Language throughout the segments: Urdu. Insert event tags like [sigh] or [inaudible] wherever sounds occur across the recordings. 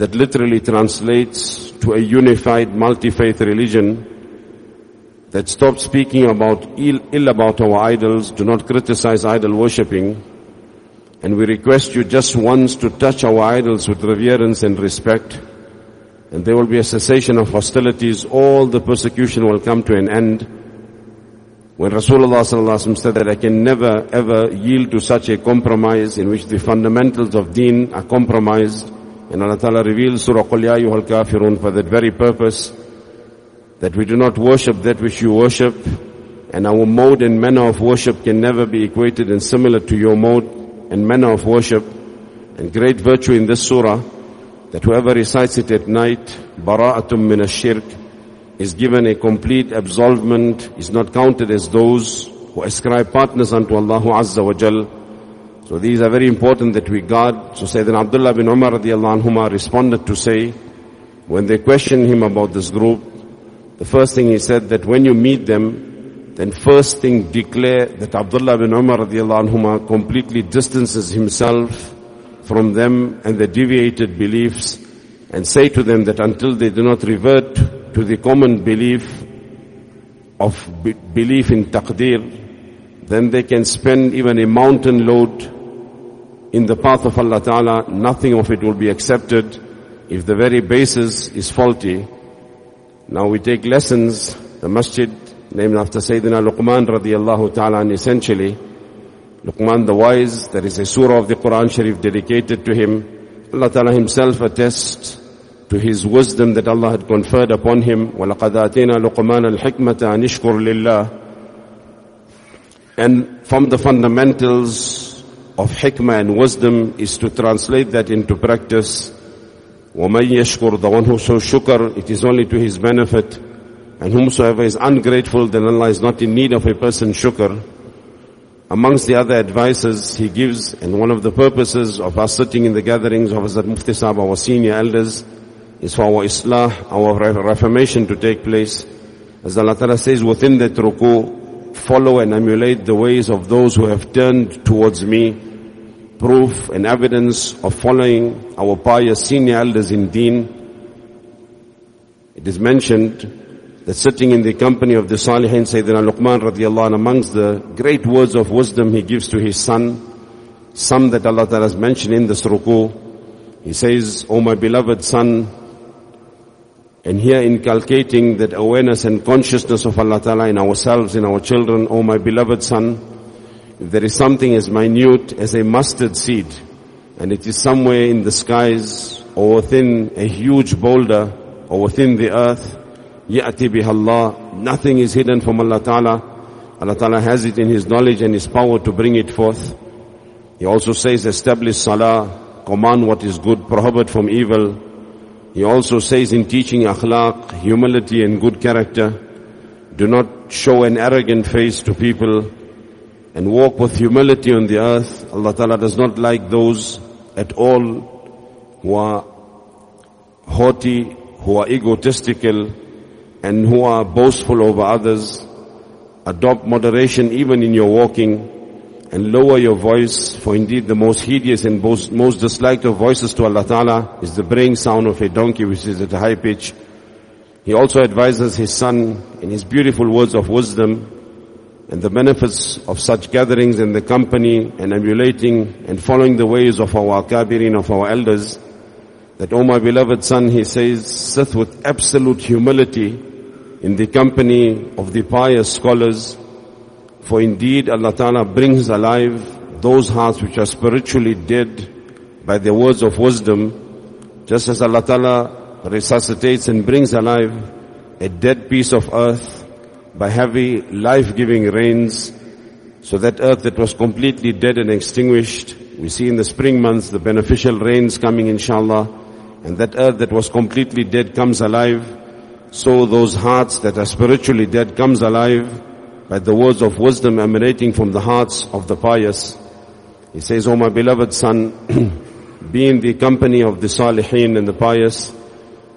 that literally translates to a unified multi-faith religion that stops speaking about ill, ill about our idols, do not criticize idol worshipping, and we request you just once to touch our idols with reverence and respect, and there will be a cessation of hostilities, all the persecution will come to an end. When Rasulullah said that I can never ever yield to such a compromise in which the fundamentals of deen are compromised, and Allah Ta'ala reveals Surah Qul Ya Ayyuhal Kafirun for that very purpose, that we do not worship that which you worship, and our mode and manner of worship can never be equated and similar to your mode and manner of worship. And great virtue in this surah, that whoever recites it at night, bara'atum min shirk is given a complete absolvement, is not counted as those who ascribe partners unto Allah Azza wa Jal. So these are very important that we guard. So Sayyidina Abdullah bin Umar radiallahu anhuma responded to say, when they questioned him about this group, the first thing he said that when you meet them, then first thing declare that Abdullah bin Umar radiallahu anhuma completely distances himself from them and their deviated beliefs and say to them that until they do not revert to the common belief of be- belief in taqdeer, then they can spend even a mountain load in the path of Allah Ta'ala, nothing of it will be accepted if the very basis is faulty. Now we take lessons, the masjid named after Sayyidina Luqman radiallahu ta'ala and essentially, Luqman the wise, there is a surah of the Quran Sharif dedicated to him. Allah Ta'ala himself attests to his wisdom that Allah had conferred upon him. وَلَقَدْ آتَيْنَا لُقْمَانَ الْحِكْمَةَ أَنِ اشْكُرْ لِلَّهِ And from the fundamentals of hikmah and wisdom is to translate that into practice. وَمَنْ يَشْكُرْ The one who shows shukr, it is only to his benefit. And whomsoever is ungrateful, then Allah is not in need of a person's shukr. Amongst the other advices he gives, and one of the purposes of us sitting in the gatherings of Hazrat Mufti Sahib, our senior elders, is for our islah, our reformation to take place. As Allah Ta'ala says within that ruku, follow and emulate the ways of those who have turned towards me, proof and evidence of following our pious senior elders in deen. It is mentioned that sitting in the company of the Salihin Sayyidina Luqman radiallahu anh, amongst the great words of wisdom he gives to his son, some that Allah Ta'ala has mentioned in this ruku, he says, O my beloved son, and here inculcating that awareness and consciousness of Allah Ta'ala in ourselves, in our children, O my beloved son, if there is something as minute as a mustard seed, and it is somewhere in the skies, or within a huge boulder, or within the earth, يأتي بها الله, nothing is hidden from Allah Ta'ala. Allah Ta'ala has it in His knowledge and His power to bring it forth. He also says, establish salah, command what is good, prohibit from evil. He also says in teaching akhlaq, humility and good character, do not show an arrogant face to people and walk with humility on the earth. Allah Ta'ala does not like those at all who are haughty, who are egotistical, and who are boastful over others. Adopt moderation even in your walking and lower your voice, for indeed the most hideous and most, most disliked of voices to Allah Ta'ala is the braying sound of a donkey which is at a high pitch. He also advises his son in his beautiful words of wisdom and the benefits of such gatherings in the company and emulating and following the ways of our kabirin, of our elders, that, oh my beloved son, he says, sit with absolute humility in the company of the pious scholars, for indeed Allah Ta'ala brings alive those hearts which are spiritually dead by the words of wisdom, just as Allah Ta'ala resuscitates and brings alive a dead piece of earth by heavy life-giving rains, so that earth that was completely dead and extinguished, we see in the spring months the beneficial rains coming inshallah, and that earth that was completely dead comes alive, so those hearts that are spiritually dead comes alive by the words of wisdom emanating from the hearts of the pious. He says, O my beloved son, [clears throat] be in the company of the salihin and the pious,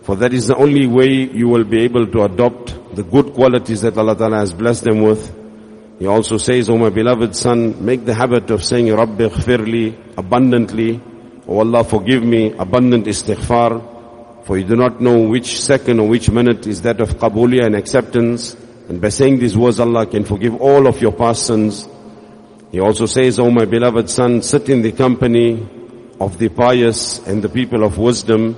for that is the only way you will be able to adopt the good qualities that Allah Ta'ala has blessed them with. He also says, O my beloved son, make the habit of saying, Rabbi khfirli, abundantly, O Allah forgive me, abundant istighfar, For you do not know which second or which minute is that of qabuliyah and acceptance. And by saying these words, Allah can forgive all of your past sins. He also says, O my beloved son, sit in the company of the pious and the people of wisdom.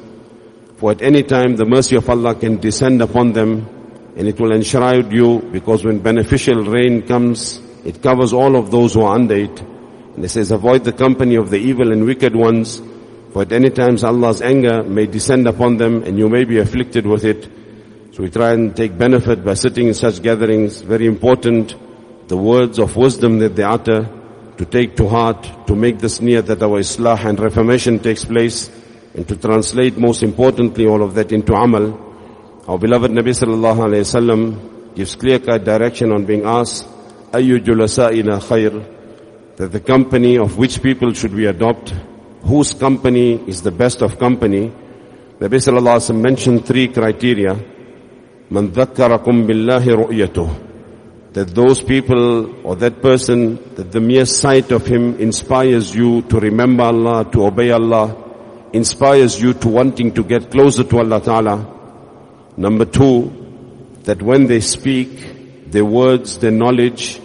For at any time the mercy of Allah can descend upon them and it will enshroud you because when beneficial rain comes, it covers all of those who are under it. And it says, avoid the company of the evil and wicked ones, for at any times Allah's anger may descend upon them and you may be afflicted with it. So we try and take benefit by sitting in such gatherings. Very important, the words of wisdom that they utter, to take to heart, to make this near that our Islah and reformation takes place, and to translate most importantly all of that into amal. Our beloved Nabi sallallahu alayhi wasallam gives clear-cut direction on being asked, Ayyu julasa'ina khair, that the company of which people should we adopt, whose company is the best of company. Nabi sallallahu alayhi wasallam mentioned three criteria. Man dhakkarakum billahi ru'yatuh. That those people or that person, that the mere sight of him inspires you to remember Allah, to obey Allah, inspires you to wanting to get closer to Allah Ta'ala. Number two, that when they speak, their words, their knowledge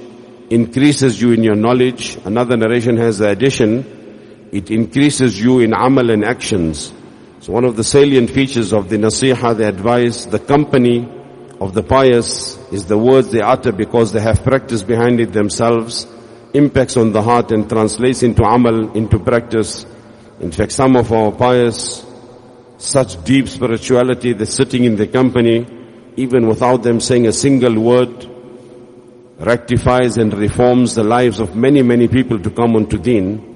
increases you in your knowledge. Another narration has the addition, it increases you in amal and actions. So one of the salient features of the nasiha, the advice, the company of the pious is the words they utter because they have practice behind it themselves, impacts on the heart and translates into amal, into practice. In fact, some of our pious such deep spirituality that sitting in the company, even without them saying a single word, rectifies and reforms the lives of many, many people to come onto deen.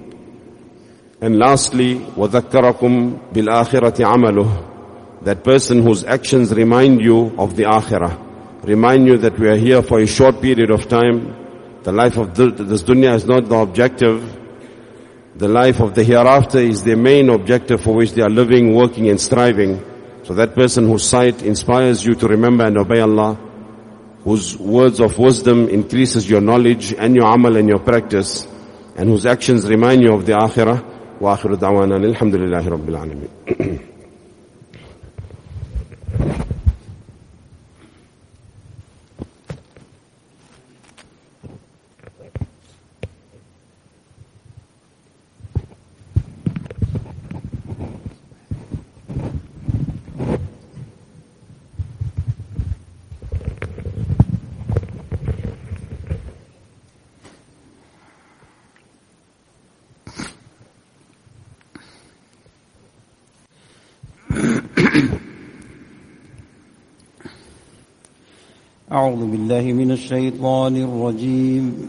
And lastly, وَذَكَّرَكُمْ بِالْآخِرَةِ عَمَلُهُ That person whose actions remind you of the akhirah. Remind you that we are here for a short period of time. The life of this dunya is not the objective The life of the hereafter is their main objective for which they are living, working and striving. So that person whose sight inspires you to remember and obey Allah, whose words of wisdom increases your knowledge and your amal and your practice, and whose actions remind you of the akhirah. Wa akhiru da'wana alhamdulillahi rabbil alameen. [clears throat] أعوذ بالله من الشيطان الرجيم.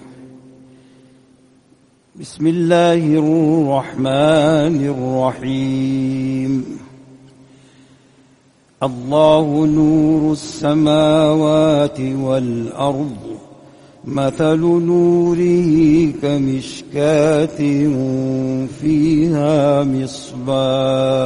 بسم الله الرحمن الرحيم. الله نور السماوات والأرض مثل نوره كمشكاة فيها مصباح.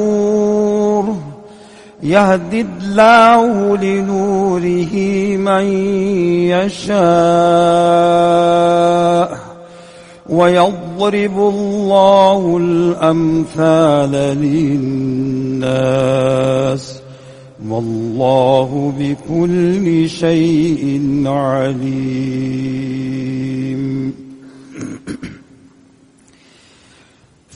يهدي الله لنوره من يشاء ويضرب الله الأمثال للناس والله بكل شيء عليم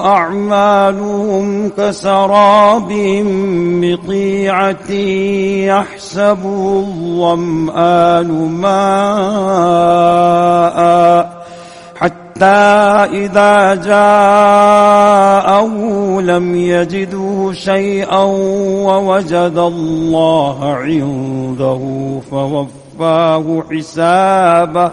أعمالهم كسراب بطيعة يحسبه الظمآن ماء حتى إذا جاءه لم يجده شيئا ووجد الله عنده فوفاه حسابه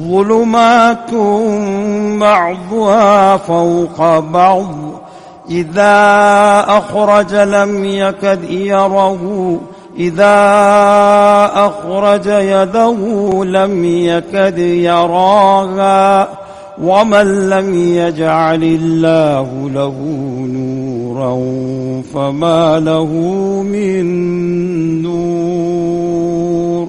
ظلمات بعضها فوق بعض. إذا أخرج لم يكد يره إذا أخرج يده لم يكد يراها. ومن لم يجعل الله له نورا فما له من نور.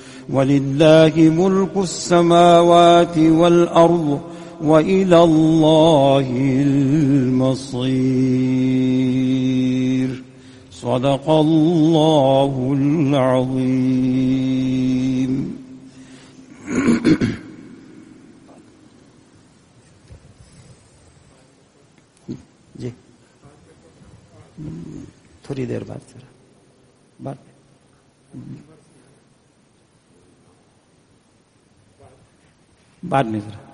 ولله ملك السماوات والأرض وإلى الله المصير. صدق الله العظيم. تھوڑی دیر بعد سر. بعد. بعد میں ذرا۔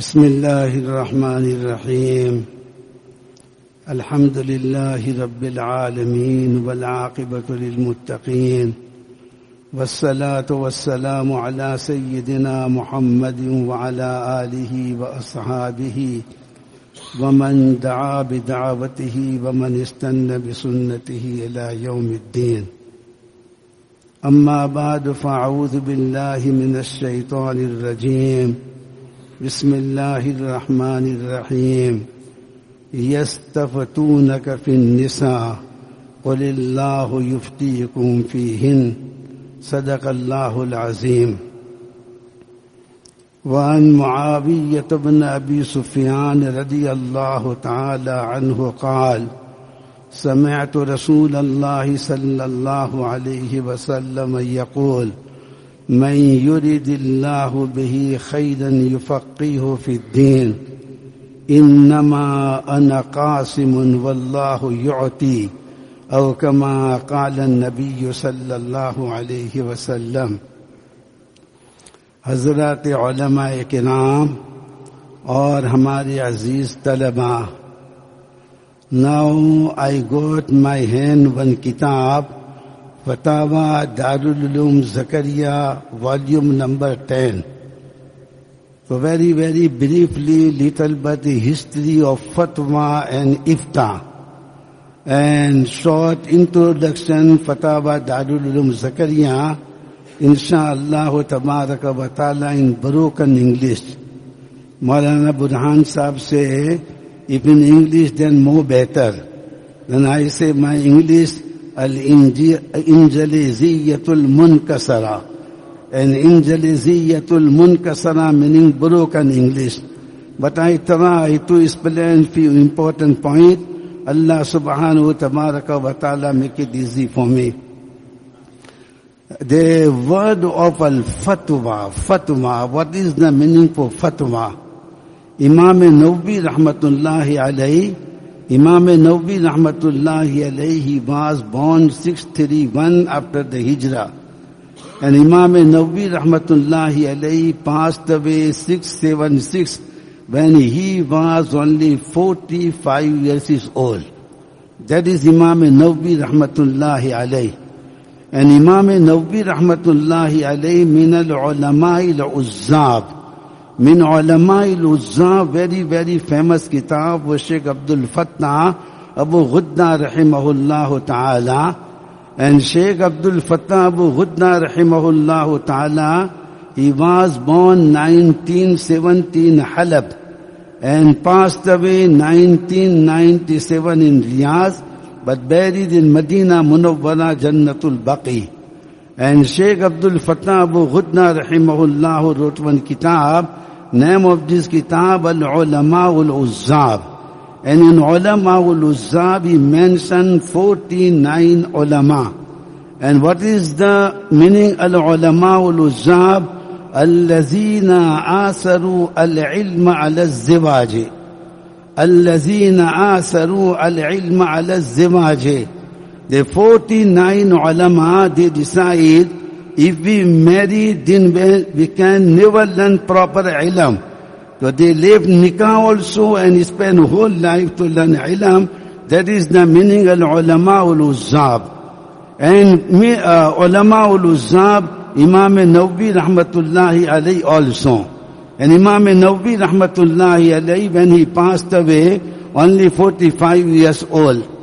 بسم الله الرحمن الرحيم. الحمد لله رب العالمين والعاقبة للمتقين. والصلاة والسلام على سيدنا محمد وعلى آله وأصحابه ومن دعا بدعوته ومن استنى بسنته إلى يوم الدين. أما بعد فأعوذ بالله من الشيطان الرجيم. بسم الله الرحمن الرحيم يستفتونك في النساء قل الله يفتيكم فيهن صدق الله العظيم وعن معاوية بن أبي سفيان رضي الله تعالى عنه قال، سمعت رسول الله صلى الله عليه وسلم يقول من يرد الله به خيرا يفقهه في الدين، إنما أنا قاسم والله يعطي، أو كما قال النبي صلى الله عليه وسلم. حضرات علماء کرام اور ہمارے عزیز طلباء now I got my hand one کتاب فتوا Darul Uloom Zakariya volume number ten تو very very briefly little bit history of فتوا اینڈ افتا اینڈ شارٹ انٹروڈکشن فتوا دارالعلوم زکریہ انشاء اللہ تبارک و تعالی ان بروکن انگلش مولانا برہان صاحب سے if in English then more better. Then I say my English al-injaliziyatul munkasara. And injaliziyatul munkasara meaning broken English. But I try to explain few important points. Allah subhanahu wa ta'ala wa ta'ala make it easy for me. The word of al-fatwa, fatwa, what is the meaning for fatwa? امام نوبی رحمت اللہ Imam Nawawi rahmatullahi alayhi was born 631 after the Hijrah. And Imam Nawawi rahmatullahi alayhi passed away 676 when he was only 45 years old. That is Imam Nawawi rahmatullahi alayhi. And Imam Nawawi rahmatullahi alayhi min al-ulama al-uzzab. من علماء العزا ویری ویری فیمس کتاب وہ شیخ عبد الفتح ابو غدنا رحمہ اللہ تعالی اینڈ شیخ عبد الفتح ابو غدنا رحمہ اللہ تعالی he was born nineteen seventeen حلب and passed away 1997 in Riyadh but buried in Medina Munawwara Jannatul Baqi. And Sheikh Abdul Fatah Abu Ghudna Rahimahullah wrote one kitab name of this kitab Al-Ulama Al-Uzzab. And in Ulama Al-Uzzab he mentioned 49 ulama. And what is the meaning Al-Ulama Al-Uzzab? الذين آثروا العلم على الزواج الذين آثروا العلم على الزواج The 49 ulama they decide if we marry, then we can never learn proper ilm. So they leave nikah also and spend whole life to learn ilm. That is the meaning of ulama ul-uzzab. And me, uh, ulama ul-uzzab, Imam Nawawi rahmatullahi alayhi also. And Imam Nawawi rahmatullahi alayhi, when he passed away, only 45 years old.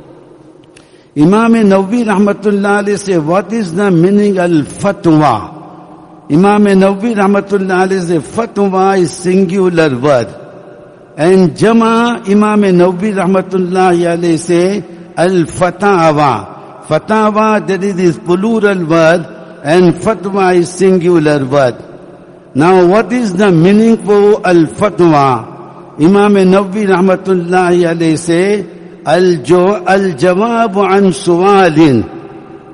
امام نوی رحمت اللہ علیہ سے واٹ از دا میننگ الفتوا امام نوی رحمت اللہ علیہ سے فتوا از سنگولر ورڈ اینڈ جمع امام نوی رحمت اللہ علیہ سے الفتاوا فتاوا that is is plural word and فتوا is singular word now what is the meaning for الفتوا امام نوی رحمت اللہ علیہ سے الجواب عن سوال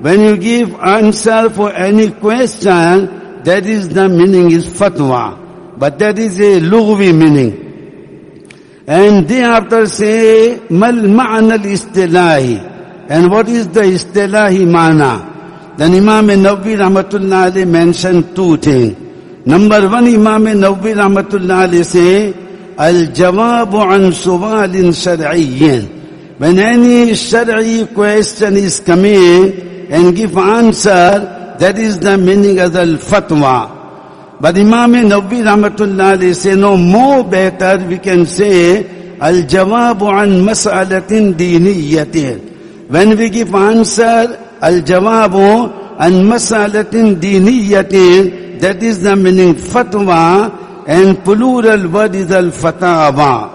when you give answer for any question that is the meaning is fatwa but that is a lugwi meaning and thereafter say mal ma'na al-istilahi and what is the istilahi ma'na then imam nawawi rahmatullah alayhi mentioned two things number one imam nawawi rahmatullah alayhi say al-jawab an suwalin when any Shari'i question is coming and give answer That is the meaning of the fatwa. But Imam Nawawi Rahmatullah alayhi say, no, more better we can say, Al-jawabu an mas'alatin diniyatin. When we give answer, Al-jawabu an mas'alatin diniyatin, that is the meaning fatwa, and plural word is al-fatawa.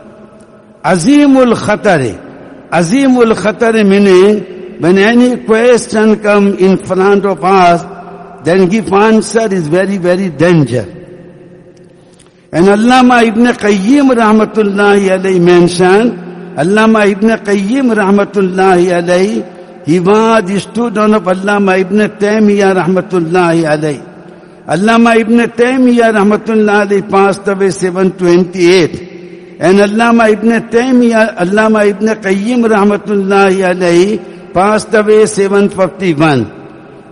Azimul Khatari. Azimul Khatari meaning when any question come in front of us, then give answer is very, very danger. And Allama Ibn Qayyim Rahmatullahi alayhi mentioned, Allama Ibn Qayyim Rahmatullahi alayhi, he was the student of Allama Ibn Taymiyyah Rahmatullahi alayhi. Allama Ibn Taymiyyah Rahmatullahi alayhi passed away 728. And علامہ ابن تعیم علامہ ابن قیم رحمت اللہ علیہ passed away seven fifty one.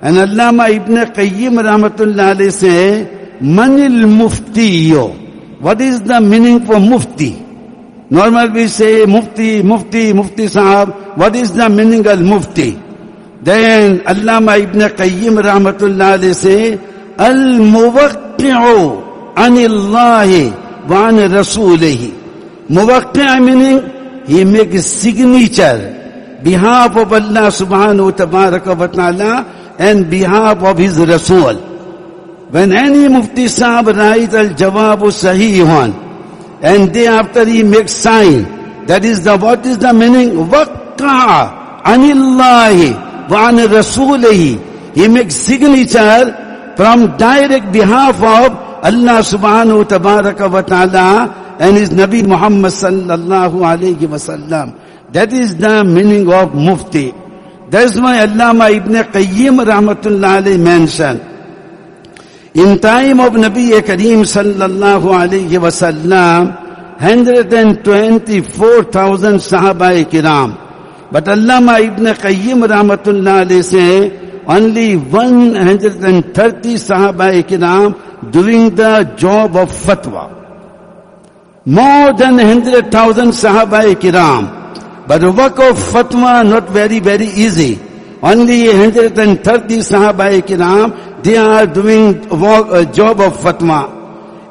And علامہ ابن قیم رحمت اللہ علیہ سے، من المفتیو او وٹ از دا میننگ مفتی؟ نارمل بی سے مفتی مفتی مفتی صاحب وٹ از دا میننگ المفتی دین علامہ ابن قیم رحمت اللہ علیہ سے المک وان رسول Muwaqqi'a meaning he makes signature behalf of Allah subhanahu wa ta'ala and behalf of his Rasul. When any Mufti Sahib writes al-Jawab Sahihun, and thereafter he makes sign, that is the, what is the meaning? Waqqa anillahi wa an rasulihi. He makes signature from direct behalf of Allah subhanahu wa ta'ala and his Nabi Muhammad sallallahu alayhi wa sallam. That is the meaning of Mufti. That's why Allama Ibn Qayyim Rahmatullah alayhi mentioned. In time of Nabi Kareem sallallahu alayhi wa sallam, 124,000 Sahaba kiram. But Allama Ibn Qayyim Rahmatullah alayhi say, only 130 Sahaba kiram doing the job of fatwa. More than 100,000 Sahaba kiram but the work of fatwa not very, very easy. Only 130 Sahaba Kiram, they are doing work, a job of fatwa.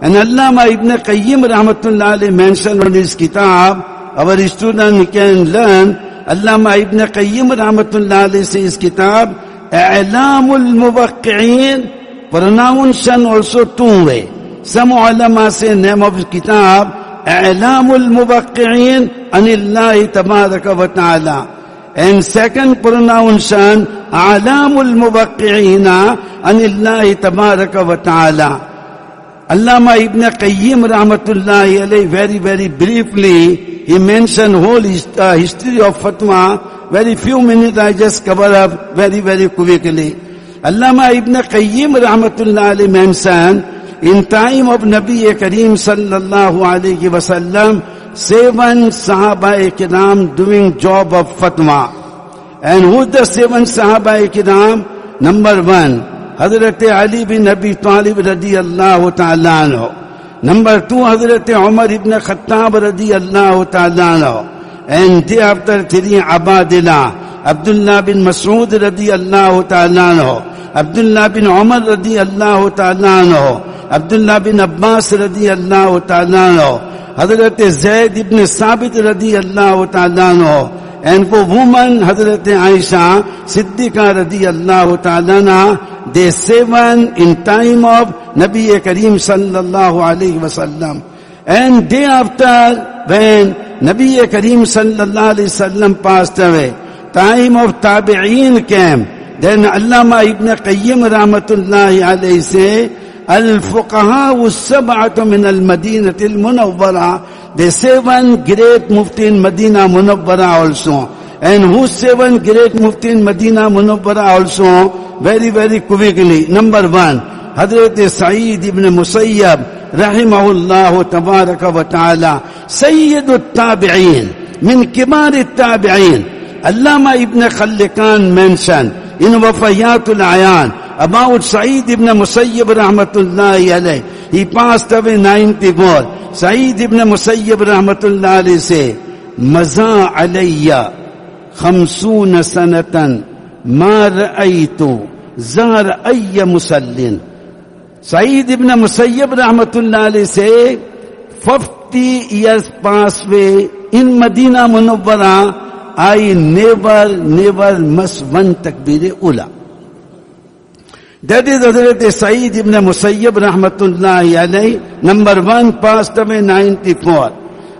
And Allama Ibn Qayyim Rahmatullah alayhi mentioned in his kitab, our student can learn, Allama Ibn Qayyim Rahmatullah alayhi says kitab, A'lamul Muwaqqi'in, pronunciation also two way. سمع علما سے نیم آف کتاب الام المبک وطن علام المبک وط علامہ ابن قیم رحمت اللہ علیہ very very briefly he mention whole history of فتوا very few minutes cover up کو علامہ ابن قیم رحمت اللہ علیہ مینشن ان ٹائم اب نبی کریم صلی اللہ علیہ وسلم سیون صحابہ کرام ڈوئنگ جاب آف فتوا اینڈ ہو دا سیون صحابہ کرام نمبر ون حضرت علی بن نبی طالب رضی اللہ تعالیٰ عنہ نمبر ٹو حضرت عمر ابن خطاب رضی اللہ تعالیٰ عنہ اینڈ دے آفٹر تھری ابادلہ عبد اللہ بن مسعود رضی اللہ تعالیٰ عبد اللہ بن عمر رضی اللہ تعالیٰ عنہ عبداللہ بن عباس رضی اللہ تعالیٰ عنہ، حضرت زید ابن ثابت رضی اللہ تعالیٰ عنہ، and for woman حضرت عائشہ صدیقہ رضی اللہ تعالیٰ عنہ، they seven in time of نبی کریم صلی اللہ علیہ وسلم. And day after when نبی کریم صلی اللہ علیہ وسلم passed away time of تابعین came. Then علامہ ابن قیم رحمت اللہ علیہ سے الفقهاء السبعة من المدينة المنورة the seven great mufti in Medina Munawwara also. And who seven great mufti in Medina Munawwara also? Very very quickly. Number one حضرت سعید ابن مسیب رحمہ اللہ تبارک و تعالی، سید التابعین، من کبار التابعین. علامہ ابن خلقان مینشن ان وفیات العیان about Sa'id ibn Musayyib rahmatullahi alayh. He passed away 94. Sa'id ibn Musayyib rahmatullahi alayh say, مزا علیہ خمسون سنتن ما رأيت زار ای مسلن سعید ابن مسیب رحمت اللہ علیہ سے fifty years pass way in مدینہ منورہ I never never miss one تکبیر اولا حضرت سعید ابن مسیب رحمت اللہ علیہ، number one passed away ninety four.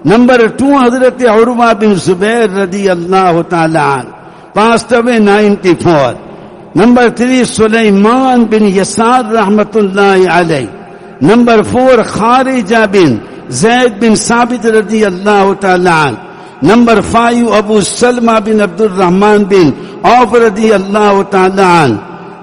Number two حضرت عروہ بن زبیر رضی اللہ تعالیٰ پاسٹ میں نائنٹی فور۔ نمبر تھری سلیمان بن یسار رحمت اللہ علیہ۔ نمبر فور خارجہ بن زید بن ثابت رضی اللہ تعالیٰ number five Abu Salama bin Abdur Rahman bin Auf رضی اللہ تعالیٰ عنہ۔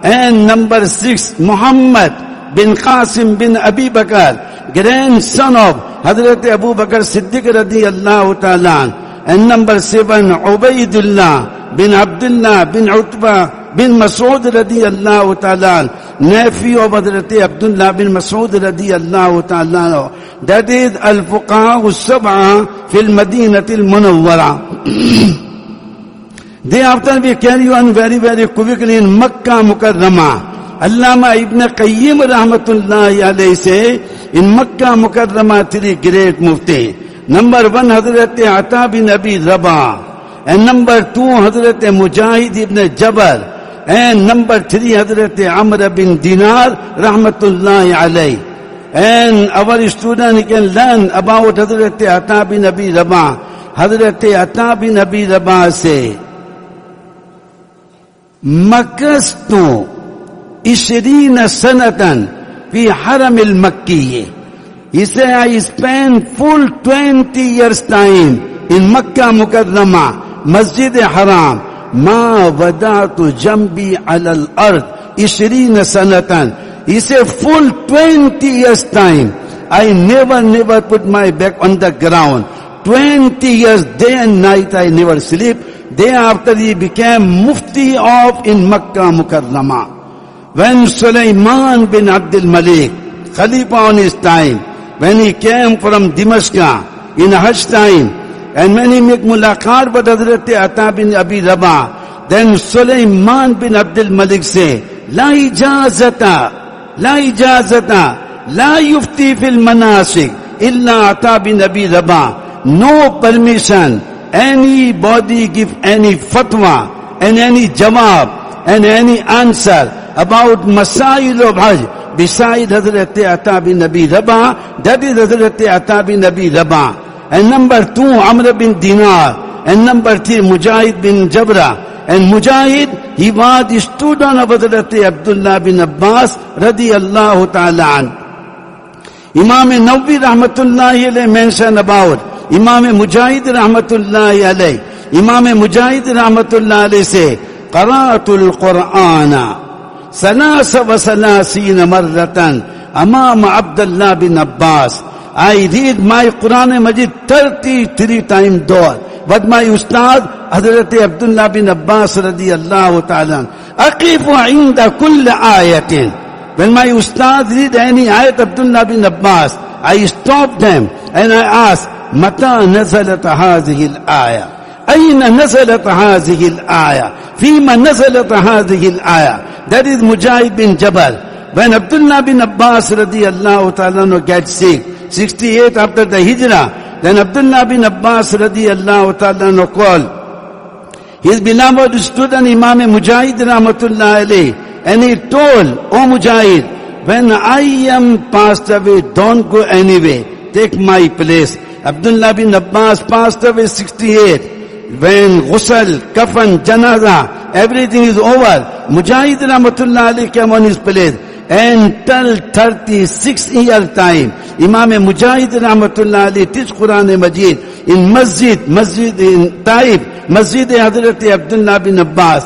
And number six, Muhammad bin Qasim bin Abi Bakr, grandson of Hazrat Abu Bakr Siddiq radiyallahu ta'ala. And number seven, Ubaidullah bin Abdullah bin Utbah bin Mas'ud radiyallahu ta'ala. Nephew of Hazrat Abdullah bin Mas'ud radiyallahu ta'ala. That is Al-Fuqaha al-Sab'a fil Madinatil Munawwara. Day they after carry کیریو very very کبی مکہ مکرمہ۔ علامہ ابن قیم رحمت اللہ علیہ سے ان مکہ مکرمہ تری گریٹ مفتی۔ نمبر ون حضرت عطا بن ابی ربا۔ نمبر ٹو حضرت مجاہد ابن جبر۔ نمبر تھری حضرت عمر بن دینار رحمت اللہ علیہ اسٹوڈنٹ لرن اباؤٹ حضرت عطا بن ابی ربا۔ حضرت عطا بن ابی ربا سے۔ مکست عشرین سنتن فی حرم المکیہ اسے I spend full twenty years time in مکہ مکرمہ مسجد حرام ما ودعت جنبی علی الارض عشرین سنتن اسے full twenty years time I never, never put my back on the ground. Twenty years, day and night, I never sleep. They are came Mufti of in مکہ مکرمہ. وین سلیمان بن عبد الملک خلیف time when he came from دمس ملاقات دین حضرت عطا بن ابی ربا دین سلیمان بن عبد الملک سے، لا اجازتا لا اجازتا لا یفتی فی المناسک اللہ عطا بن ابی ربا. No permission anybody give any فتوا اینڈ اینی جواب اینڈ اینی آنسر اباؤٹ مسائل و حج بسائد حضرت عطا بن نبی ربا دیٹ حضرت عطا بن نبی ربا اینڈ نمبر ٹو عمر بن دینار اینڈ نمبر تھری مجاہد بن جبرا اینڈ مجاہد ہی واد اسٹوڈنٹ آف حضرت عبداللہ بن عباس رضی اللہ تعالی عنہ امام نوی رحمت اللہ علیہ مینشن اباؤٹ امام مجاہد رحمت اللہ علیہ امام مجاہد رحمت اللہ علیہ سے قرات القرآن سلاس و سلاسین مرتن امام عبد اللہ بن عباس۔ آئی ریڈ مائی قرآن مجید تھرٹی تھری ٹائم دور۔ بٹ مائی استاد حضرت عبداللہ بن عباس رضی اللہ تعالیٰ۔ اقیف عند کل آیت when my ustad read any ayat Abdullah bin Abbas, I stop them and I ask, متى نزلت هذه الآية أين نزلت هذه الآية فيما نزلت هذه الآية that is Mujahid bin Jabal when Abdullah bin Abbas radiallahu ta'ala gets sick 68 after the hijrah then Abdullah bin Abbas radiallahu ta'ala called his beloved student Imam Mujahid rahmatullah alayhi and he told, O Mujahid, when I am passed away, don't go anyway. Take my place. Abdullah bin Abbas passed away 68. When ghusl, kafan, janaza, everything is over. Mujahid Rahmatullah Ali came on his place. And till 36 year time, Imam Mujahid Rahmatullah Ali teach Quran Majid in Masjid, Masjid in Taif, Masjid Hazrat Abdullah bin Abbas.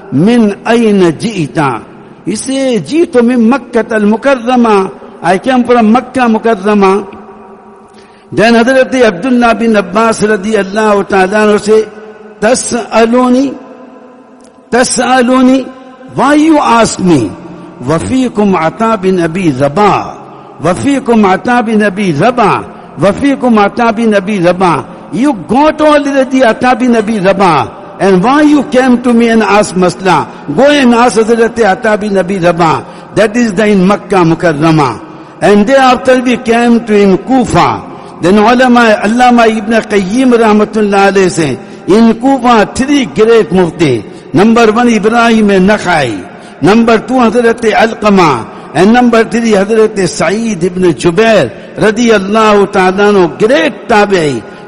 من این جیتا جی تو I came from مکہ مکرمہ؟ دین حضرت عبداللہ بن عباس رضی اللہ تعالیٰ عنہ سے تسألونی تسألونی، why you ask me? وفیق عطا بن ابی ربا وفیق عطا بن ابی ربا وفیق عطا بن ابی ربا you got all the عطا بن ابی ربا and why you came to me and ask masla go and ask Hazrat Ata bin Abi Rabah that is the in Makkah Mukarrama and thereafter we came to in Kufa then ulama Allama Ibn Qayyim rahmatullah alayhi say in Kufa three great mufti number one ابراہیم نخائی نمبر ٹو حضرت القما اینڈ نمبر تھری حضرت سعید ابن جبیر رضی اللہ تعالیٰ نو گریٹ تابعی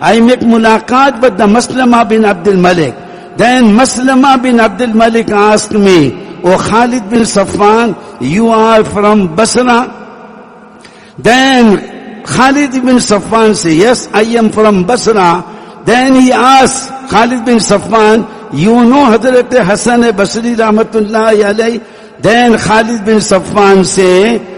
I make mulaqat with the Maslama bin Abdul Malik. Then Maslama bin Abdul Malik asked me, O Khalid bin Safwan, you are from Basra? Then Khalid bin Safwan say, yes, I am from Basra. Then he asked Khalid bin Safwan, you know Hazrat Hassan Basri Rahmatullah alayhi? Then Khalid bin Safwan say,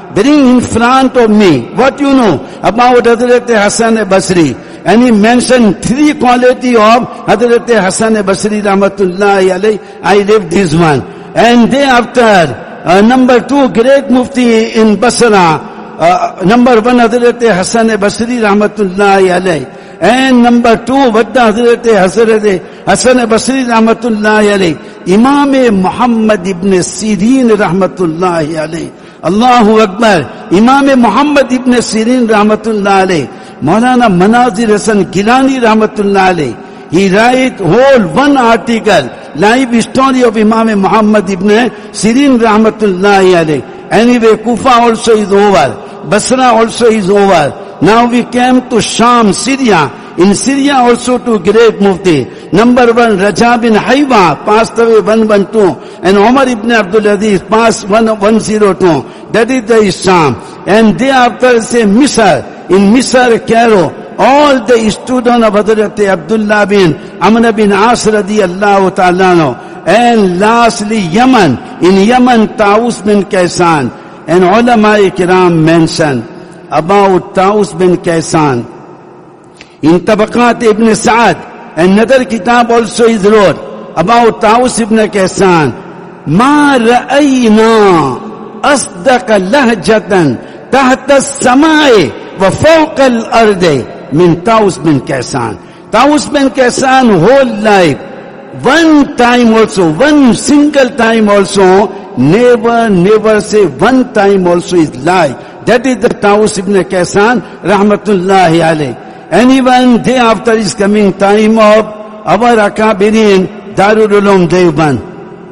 Bring in front of me. What you know about Hazrat Hassan Basri? And he mentioned three quality of Hazrat Hassan Basri Rahmatullah alayhi. I left this one. And thereafter, uh, number two, great mufti in Basra, number one حضرت حسن بصری رحمت اللہ علیہ اینڈ نمبر ٹو ودا حضرت حضرت حسن بصری رحمت اللہ علیہ امام محمد ابن سیرین رحمت اللہ اکبر امام محمد ابن سیرین رحمت اللہ علیہ مولانا مناظر حسن گیلانی رحمت اللہ علیہ he write whole one article life story of امام محمد ابن سیرین رحمت اللہ علیہ اینی وے کو بسرا کیمپ ٹو شام سیریا نمبر ون رجا بن ہائیوا pass the way one one two and عمر ابن عبد العزیز pass one one zero two that is the Islam and they after سے مصر ان مصر کیرو آل دا اسٹوڈنٹ آف حضرت بینا بن امن بن آس بین اللہ تعالیٰ نو اینڈ لاسٹلی یمن ان یمن تاؤس بن کیسان اینڈ کی کرام مینشن اباؤٹ تاؤس بن کیسان In Tabaqat ibn Sa'ad, another kitab also is wrote about Taus ibn Kaysan. ما رأينا أصدق لهجة تحت السماء وفوق الأرض من تاؤس بن كيسان تاؤس بن كيسان whole life one time also one single time also never, never say one time also is lie. That is the Taus ibn Kaysan, rahmatullahi alayh. Anyone day after is coming time of our Akabirin Darul Uloom Deoban.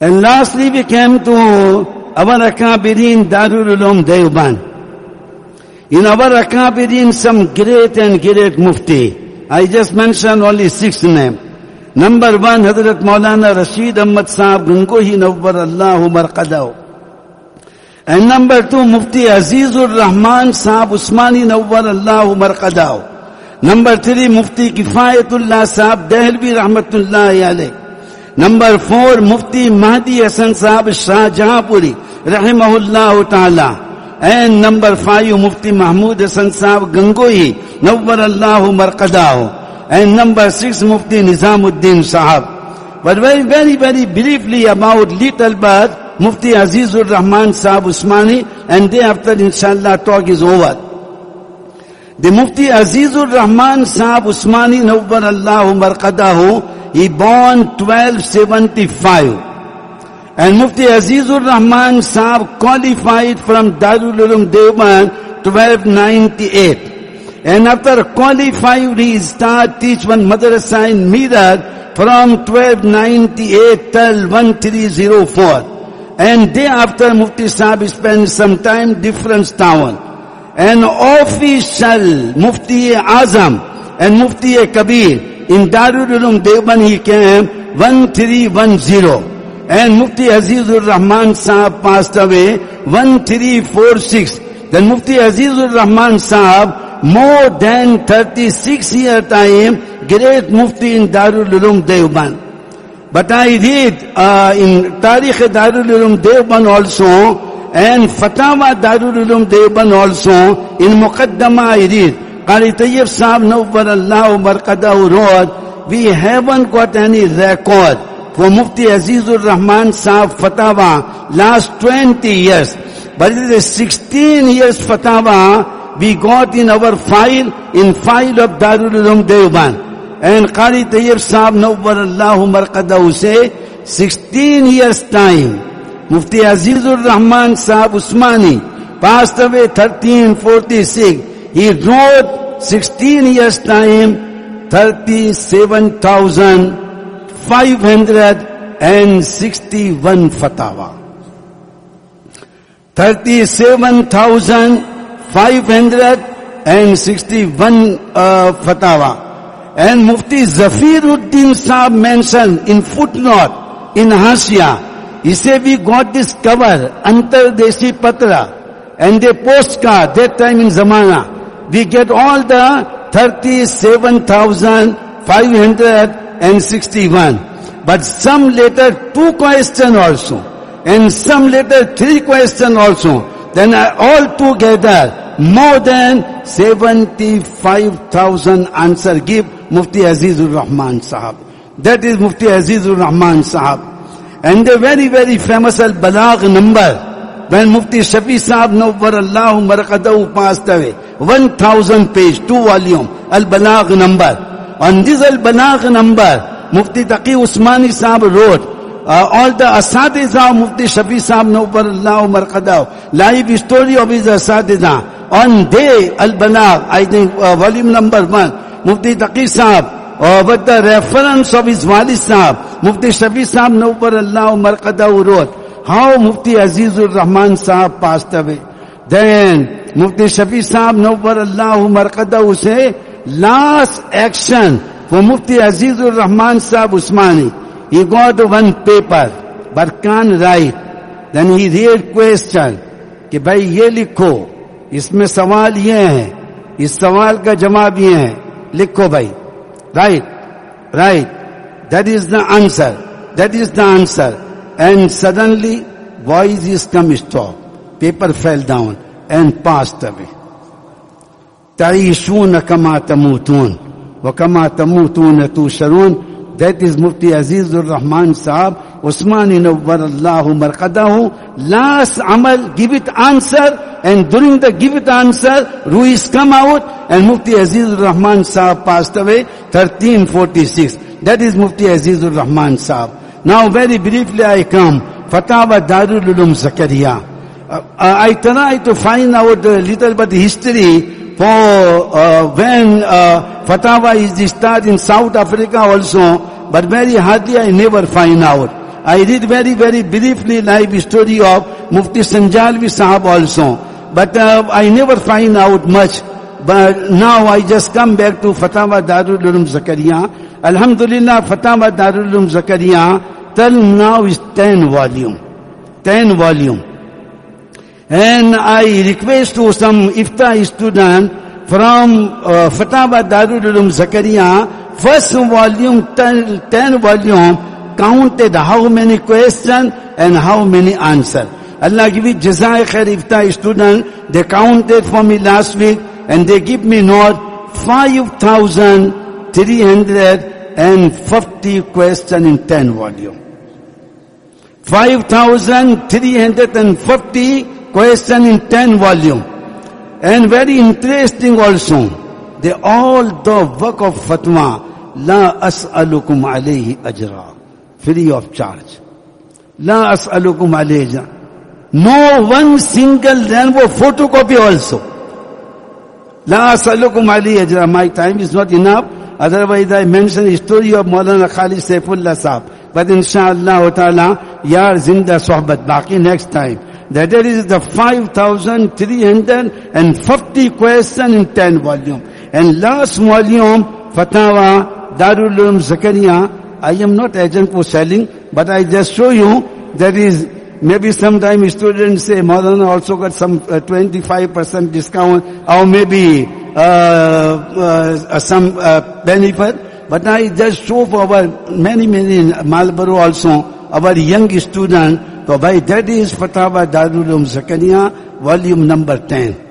And lastly, we came to our Akabirin Darul Ulum Deoban. In our Akabirin, some great and great mufti. I just mentioned only six names. Number one, Hazrat Maulana Rashid Ahmad Saab Gangohi Nawwar Allahu Marqadaw. And number two, Mufti Azizur Rahman Saab Usmani Nawwar Allahu Marqadaw. Number three, Mufti Kifayatullah Saab Dehlvi Rahmatullahi alayh. Number four Mufti Mahdi Hasan Sahab Shahjahanpuri رحم اللہ تعالی۔ این نمبر فائیو مفتی محمود حسن صاحب گنگوئی نبر اللہ مرقداؤ and number six Mufti Nizamuddin Sahab. But very very very briefly about late Mufti Azizur Sahab Usmani and they after ان شاء اللہ ٹاک از اوور دی مفتی عزیز الرحمان صاحب عثمانی نوبر اللہ مرکزہ he born 1275. And Mufti Azizur Rahman Sahab qualified from Darul Uloom Deoban 1298. And after qualified, he start teach one madrasa in Mirat from 1298 till 1304. And thereafter Mufti Sahib spent some time different town. And official Mufti Azam and Mufti Kabir in Darul Uloom Dev one three one zero and Mufti Azizur Sahab passed away one three four six then Mufti Azizur Sahab more then thirty six year time great Mufti in عزیزمانٹی سیٹ مفتیارولم دیو بتا تاریخارم دیو دیوبند آلسو اینڈ فتح دارالعلوم دیوبند فتوا دارالوم بن آدیت قاری طیب صاحب نوبر اللہ عمر قد روڈ وی ہیو گوٹ یعنی ریکارڈ۔ فور مفتی عزیز الرحمان صاحب فتح لاسٹ ٹوینٹی ایئرسٹین year Fath we got in over file in file انف دار دیوبان اینڈ قاری طیب صاحب نوبر اللہ عمر سے سکسٹین ایئرس ٹائم مفتی عزیز الرحمان صاحب عثمانی پاس او thirteen forty six He wrote 16 years time, 37,561 fatawa. 37,561 uh, fatawa. And Mufti Zafiruddin Saab mentioned in footnote in Hasya, he said we got this cover, Antardesi Patra, and the postcard, that time in Zamana. We get all the 37,561. But some later two question also. And some later three question also. Then all together, more than 75,000 answer give Mufti Azizul Rahman Sahab. That is Mufti Azizul Rahman Sahab. And the very, very famous Al-Balagh number, Mufti Shafi صاحب نو ون اللہ پیج ٹو والیوں البلاغ نمبر۔ اندیز البلاغ نمبر، مفتی تقی عثمانی صاحب روڈ آل تقیب روٹ مفتی شفی صاحب نو پر اللہ نمبر ون مفتی تقی صاحب والد صاحب، مفتی شفی صاحب نو اللہ اللہ road How Mufti Azizur Rahman Saab passed away. Then Mufti Shafi Saab Nobar Allahu Marqada say last action for Mufti Azizur Rahman Saab Usmani. He got one paper, but can't write. Then he read question, کہ بھائی یہ لکھو اس میں سوال یہ ہے اس سوال کا جواب یہ ہے لکھو بھائی right right that is the answer that is the answer And suddenly voice is come stop. Paper fell down and passed away. تعيشون كما تموتون وكما تموتون توشرون that is Mufti Azizur Rahman Sahab Usmani Nawwar Allahu Marqadahu last amal give it answer and during the give it answer Ruiz come out and Mufti Azizur Rahman Sahab passed away 1346 that is Mufti Azizur Rahman Sahab now very briefly I come Fatawa Darul Ulum Zakaria uh, uh, I try to find out a little bit history for uh, when uh, Fatawa is started in South Africa also, but very hardly I never find out. I read very, very briefly life story of Mufti Sanjalvi Sahab also. But uh, I never find out much. But now I just come back to Fatwa Darul Ulum Zakaria. Alhamdulillah, Fatwa Darul Zakaria till now is 10 volume. 10 volume. And I request to some ifta student from uh, Fatwa Darul Zakaria, first volume, 10, 10 volume, counted how many questions and how many answers. Allah give it jazai khair ifta student, they counted for me last week and they give me note 5,350 questions in 10 volume. 5,350 questions in 10 volume. And very interesting also, they all the work of fatwa, la as'alukum alayhi ajra, free of charge. La as'alukum alayhi ajra. No one single rainbow photocopy also. La as'alukum alayhi ajra. My time is not enough. Otherwise I mention the story of Maulana Khalid Saifullah Sahab. But inshallah ta'ala, yar zinda sohbat, baki next time. That is the 5,350 question in 10 volume. And last volume, Fatawa, Darul Ulum Zakaria, I am not agent for selling, but I just show you that is maybe sometime students say Maulana also got some uh, 25% discount or maybe some uh, benefit. But I just show for our many, many in Marlborough also, our young student, so by that is Fatawa Darul Ulum Zakaria, volume number 10.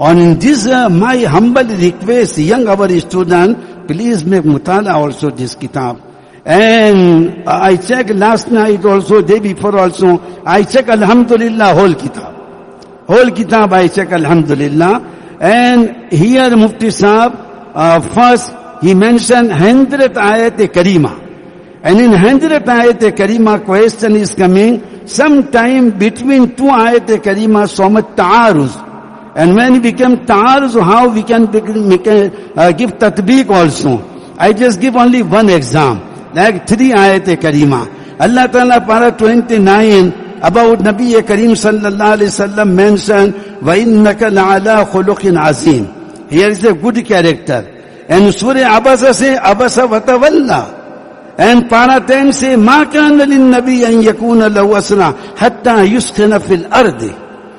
On this, uh, my humble request, young our student, please make mutala also this kitab. And uh, I check last night also, day before also, I check Alhamdulillah whole kitab. Whole kitab I check Alhamdulillah. And here Mufti Saab, uh, first he mentioned 100 ayat karima. And in 100 ayat karima question is coming, sometime between two ayat karima so much ta'aruz. And when we become ta'aruz, how we can, uh, give tatbiq also. I just give only one example. Like three ayat karima. Allah Ta'ala para 29 about Nabi Kareem sallallahu alayhi wasallam mentioned, وَإِنَّكَ لَعَلَىٰ خُلُقٍ عَظِيمٍ Here is a good character. And Surah Abasa say, Abasa watawalla. And para 10 say, مَا كَانَ لِلنَّبِيَّ أَن يَكُونَ لَهُ أَسْرَى حَتَّى يُسْخِنَ فِي الْأَرْضِ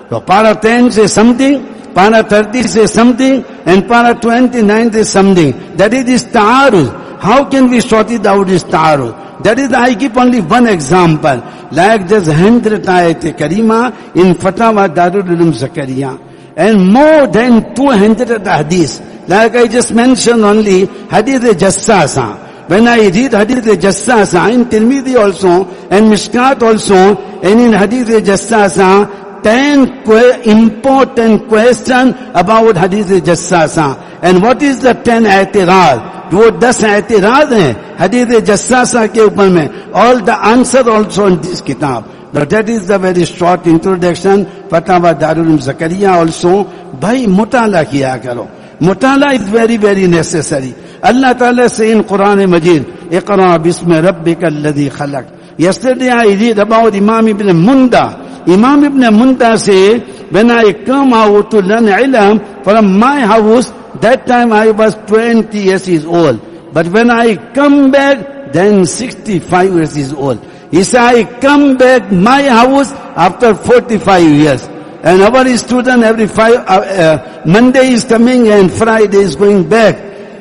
So para 10 say something, para 30 say something, and para 29 say something. That is this ta'aruz. How can we sort it out this ta'aruz? That is, I give only one example. Like this hundred ayat karima in Fatawa Darul Zakaria. And more than 200 hadith. Like I just mentioned only, hadith jassasa. When I read hadith jassasa in Tirmidhi also, and Mishkat also, and in hadith jassasa, ten que- important question about hadith jassasa. And what is the ten i'tirad? وہ دس اعتراض ہیں حدیث جساسا کے اوپر میں آل the answer also in this کتاب that is the very short introduction فتح دارال زکریہ آلسو بھائی مطالعہ کیا کرو مطالعہ از ویری ویری نیسسری اللہ تعالیٰ سے ان قرآن مجید اقرا بسم ربک الذی خلق Yesterday I read about Imam Ibn Munda. Imam Ibn Munda say, when I come out to learn ilm from my house, that time I was 20 years old. But when I come back, then 65 years is old. He said, I come back my house after 45 years. And our student every five, uh, uh, Monday is coming and Friday is going back.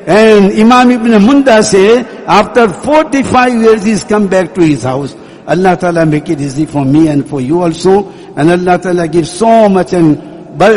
And Imam Ibn Munda say, after 45 years he's come back to his house. Allah Ta'ala make it easy for me and for you also. And Allah Ta'ala give so much and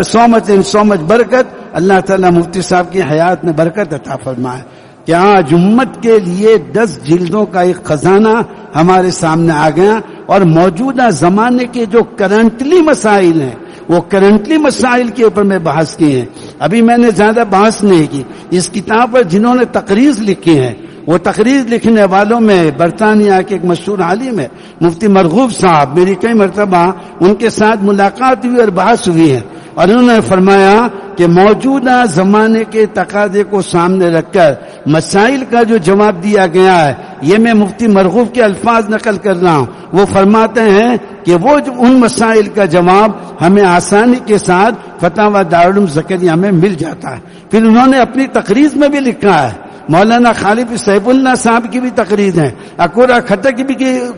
so much and so much barakat. اللہ تعالیٰ مفتی صاحب کی حیات میں برکت عطا فرمائے کہ آج امت کے لیے دس جلدوں کا ایک خزانہ ہمارے سامنے آ گیا اور موجودہ زمانے کے جو کرنٹلی مسائل ہیں، وہ کرنٹلی مسائل کے اوپر میں بحث کیے ہیں ابھی میں نے زیادہ بحث نہیں کی اس کتاب پر جنہوں نے تقریر لکھی ہیں وہ تقریر لکھنے والوں میں برطانیہ کے ایک مشہور عالم ہے، مفتی مرغوب صاحب، میری کئی مرتبہ ان کے ساتھ ملاقات ہوئی اور بحث ہوئی ہے اور انہوں نے فرمایا کہ موجودہ زمانے کے تقاضے کو سامنے رکھ کر مسائل کا جو جواب دیا گیا ہے، یہ میں مفتی مرغوب کے الفاظ نقل کر رہا ہوں۔ وہ فرماتے ہیں کہ وہ جو ان مسائل کا جواب ہمیں آسانی کے ساتھ فتح و دارالعلوم زکریہ میں مل جاتا ہے۔ پھر انہوں نے اپنی تقریر میں بھی لکھا ہے مولانا خالف سیف اللہ صاحب کی بھی تقریر ہے، اکورا خطر کی بھی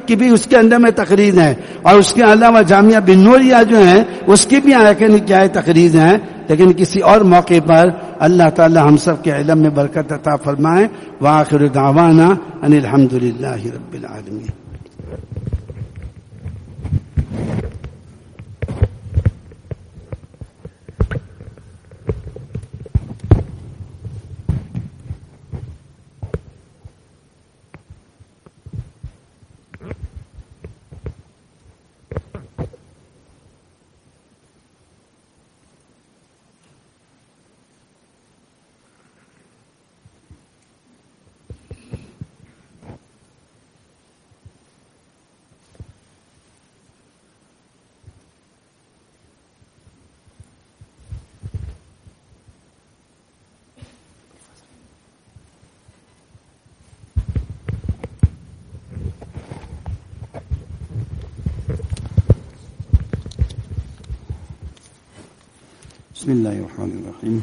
کی بھی اس کے اندر میں تقریر ہے۔ اور اس کے علاوہ جامعہ بنوریا جو ہیں اس کی بھی آئے کیا ہے، تقریر ہیں لیکن کسی اور موقع پر اللہ تعالی ہم سب کے علم میں برکت عطا فرمائے۔ وآخر دعوانا ان الحمد للہ رب العالمین۔ Bismillahirrahmanirrahim.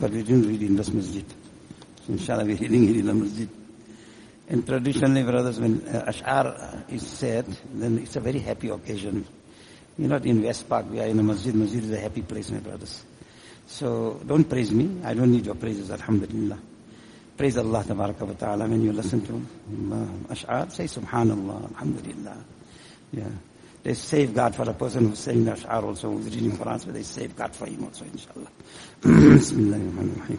but we didn't read in this masjid. So inshallah we're reading it in the masjid. And traditionally, brothers, when uh, Ash'ar is said, then it's a very happy occasion. We're not in West Park, we are in a masjid. Masjid is a happy place, my brothers. So don't praise me. I don't need your praises, alhamdulillah. Praise Allah, tabaraka wa ta'ala. When you listen to uh, Ash'ar, say subhanallah, alhamdulillah. Yeah. They save God for the person who's saying the ash'ar also, who's reading Quran, but they save God for him also, inshallah. [clears throat] Bismillahirrahmanirrahim.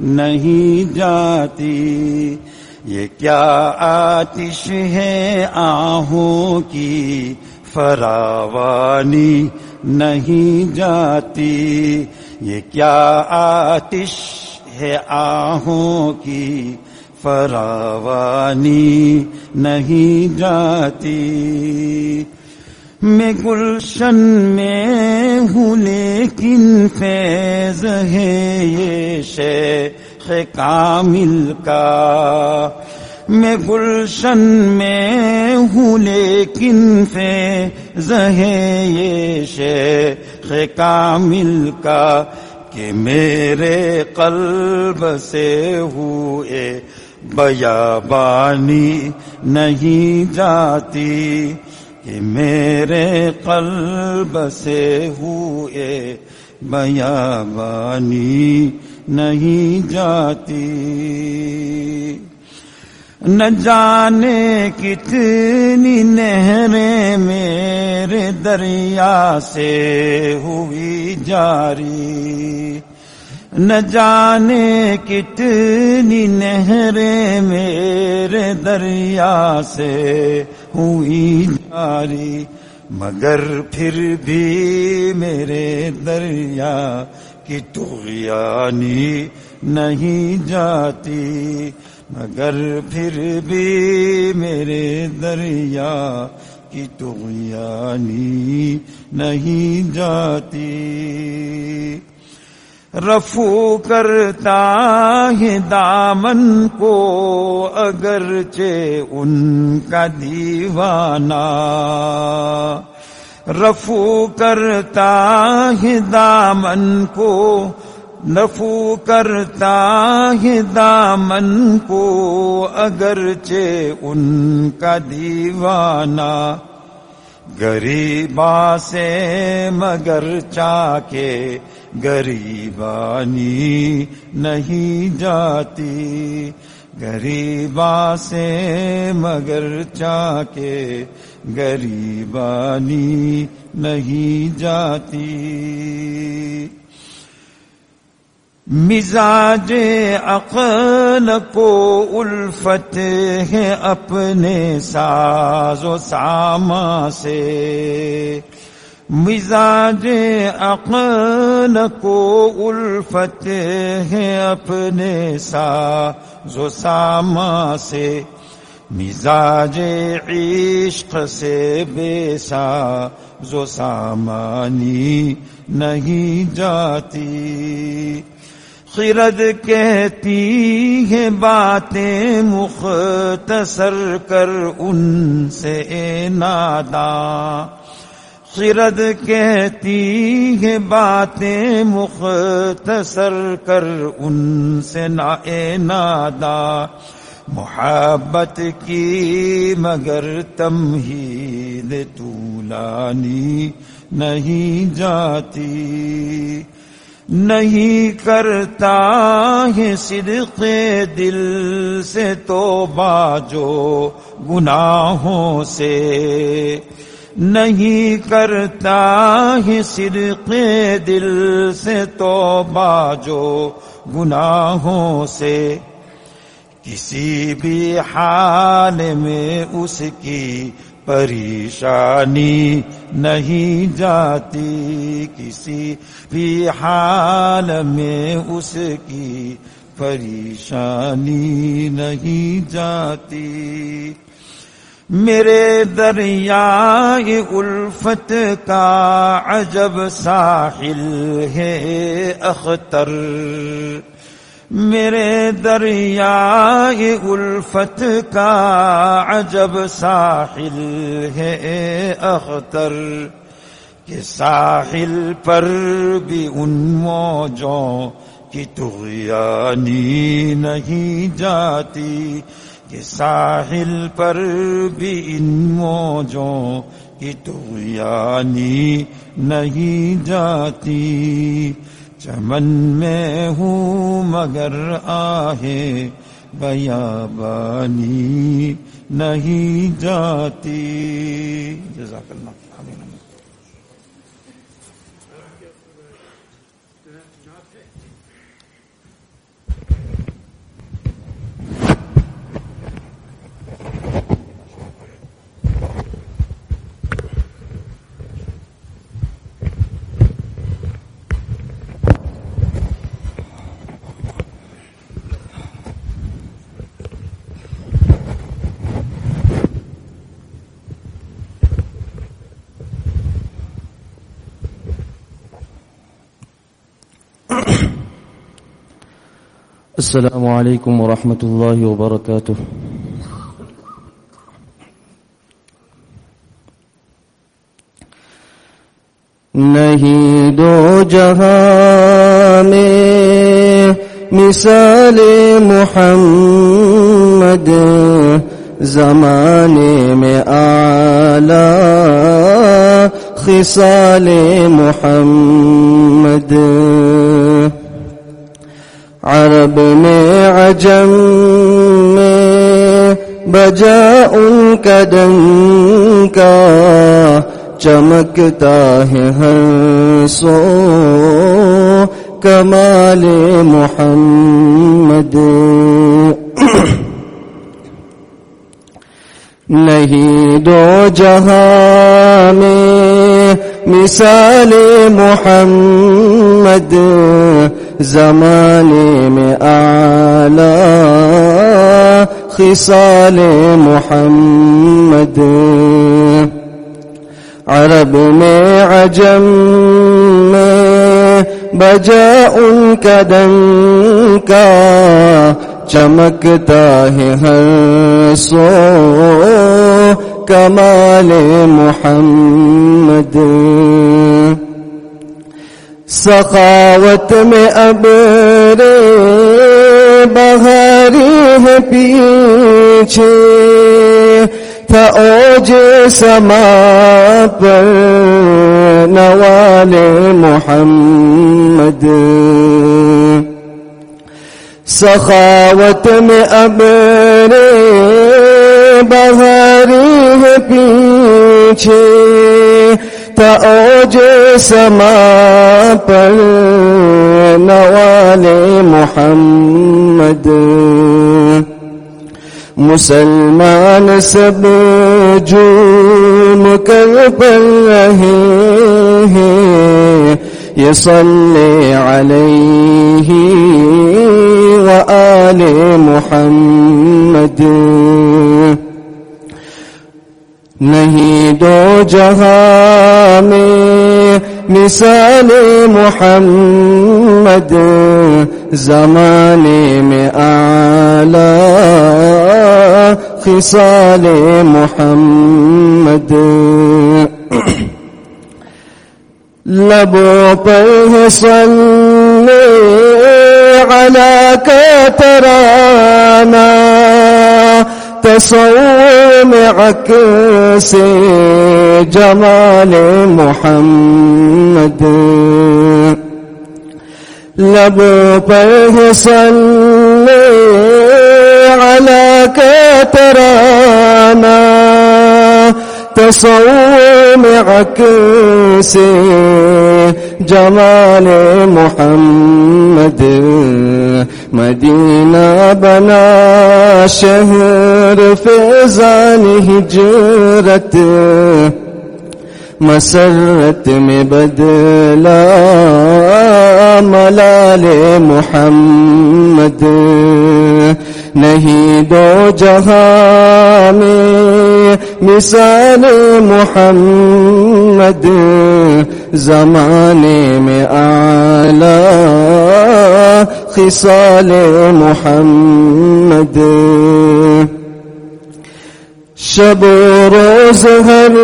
نہیں جاتی۔ یہ کیا آتش ہے آہوں کی؟ فراوانی نہیں جاتی۔ یہ کیا آتش ہے آہوں کی؟ فراوانی نہیں جاتی۔ میں گلشن میں ہوں، لیکن فیض ہے یہ شیخ کامل کا۔ میں گلشن میں ہوں، لیکن فیض ہے یہ شیخ کامل کا۔ کہ میرے قلب سے ہوئے بیابانی نہیں جاتی۔ کہ میرے قلب سے ہوئے بیابانی نہیں جاتی۔ نہ جانے کتنی نہریں میرے دریا سے ہوئی جاری۔ نہ جانے کتنی نہریں میرے دریا سے ہوئی جاری مگر پھر بھی میرے دریا کی تغیانی نہیں جاتی۔ مگر پھر بھی میرے دریا کی تغیانی نہیں جاتی۔ رفو کرتا ہے دامن کو اگرچہ ان کا دیوانہ رفو کرتا ہے دامن کو نفو کرتا ہے دامن کو اگرچہ ان کا دیوانہ گریبا سے مگر چا کے گریبانی نہیں جاتی، گریبا سے مگر چا کے گریبانی نہیں جاتی۔ مزاج عقل کو الفت ہے اپنے ساز و ساما سے۔ مزاج عقل کو الفت ہے اپنے ساز و ساما سے۔ مزاج عشق سے بے ساز و سامانی نہیں جاتی۔ خرد کہتی ہے باتیں مختصر کر ان سے نادا خرد کہتی ہے باتیں مختصر کر ان سے نا نادا، محبت کی مگر تمہید طولانی نہیں جاتی۔ نہیں کرتا ہے صدق دل سے تو باجو گناہوں سے۔ نہیں کرتا ہے صدق دل سے تو باجو گناہوں سے۔ کسی بھی حال میں اس کی پریشانی نہیں جاتی۔ کسی بھی حال میں اس کی پریشانی نہیں جاتی۔ میرے دریائے الفت کا عجب ساحل ہے اختر۔ میرے دریا الفت کا عجب ساحل ہے اختر۔ کہ ساحل پر بھی ان موجوں کی تغیانی نہیں جاتی۔ کہ ساحل پر بھی ان موجوں کی تغیانی نہیں جاتی۔ چمن میں ہوں مگر آہے، بیابانی نہیں جاتی۔ جزاک اللہ السلام عليكم ورحمة الله وبركاته. نهي دو جہاں مثال محمد زمانے میں آلہ خصال محمد. عرب میں عجم میں بجا ان کا دن کا چمکتا ہے ہر سو کمال محمد [clears throat] نہیں دو جہاں میں مثال محمد زمانے میں آلہ خصال محمد۔ عرب میں عجم میں بجا ان دن کا چمکتا ہے ہر سو کمال محمد۔ سخاوت میں اب رے بہاری ہے پیچھے تھا اوج سما پر نوال محمد سخاوت میں اب رے بہاری ہے پیچھے تا اوج سما پر نوال محمد مسلمان سب جو مکر پر رہے يصلي عليه وآل محمد نہیں دو جہاں میں مثال محمد زمانے میں آلہ خصال محمد لبوں پر ہے صلی علی کا ترانہ تصوم عكس جمال محمد. لبو پر صلی على ترانا صومع عكس جمال محمد. مدينة بنا شهر فيزان هجرة. مسرت مبدلا ملال محمد. نہیں دو جہاں میں مثال محمد زمانے میں آلہ خصال محمد شب و روز ہر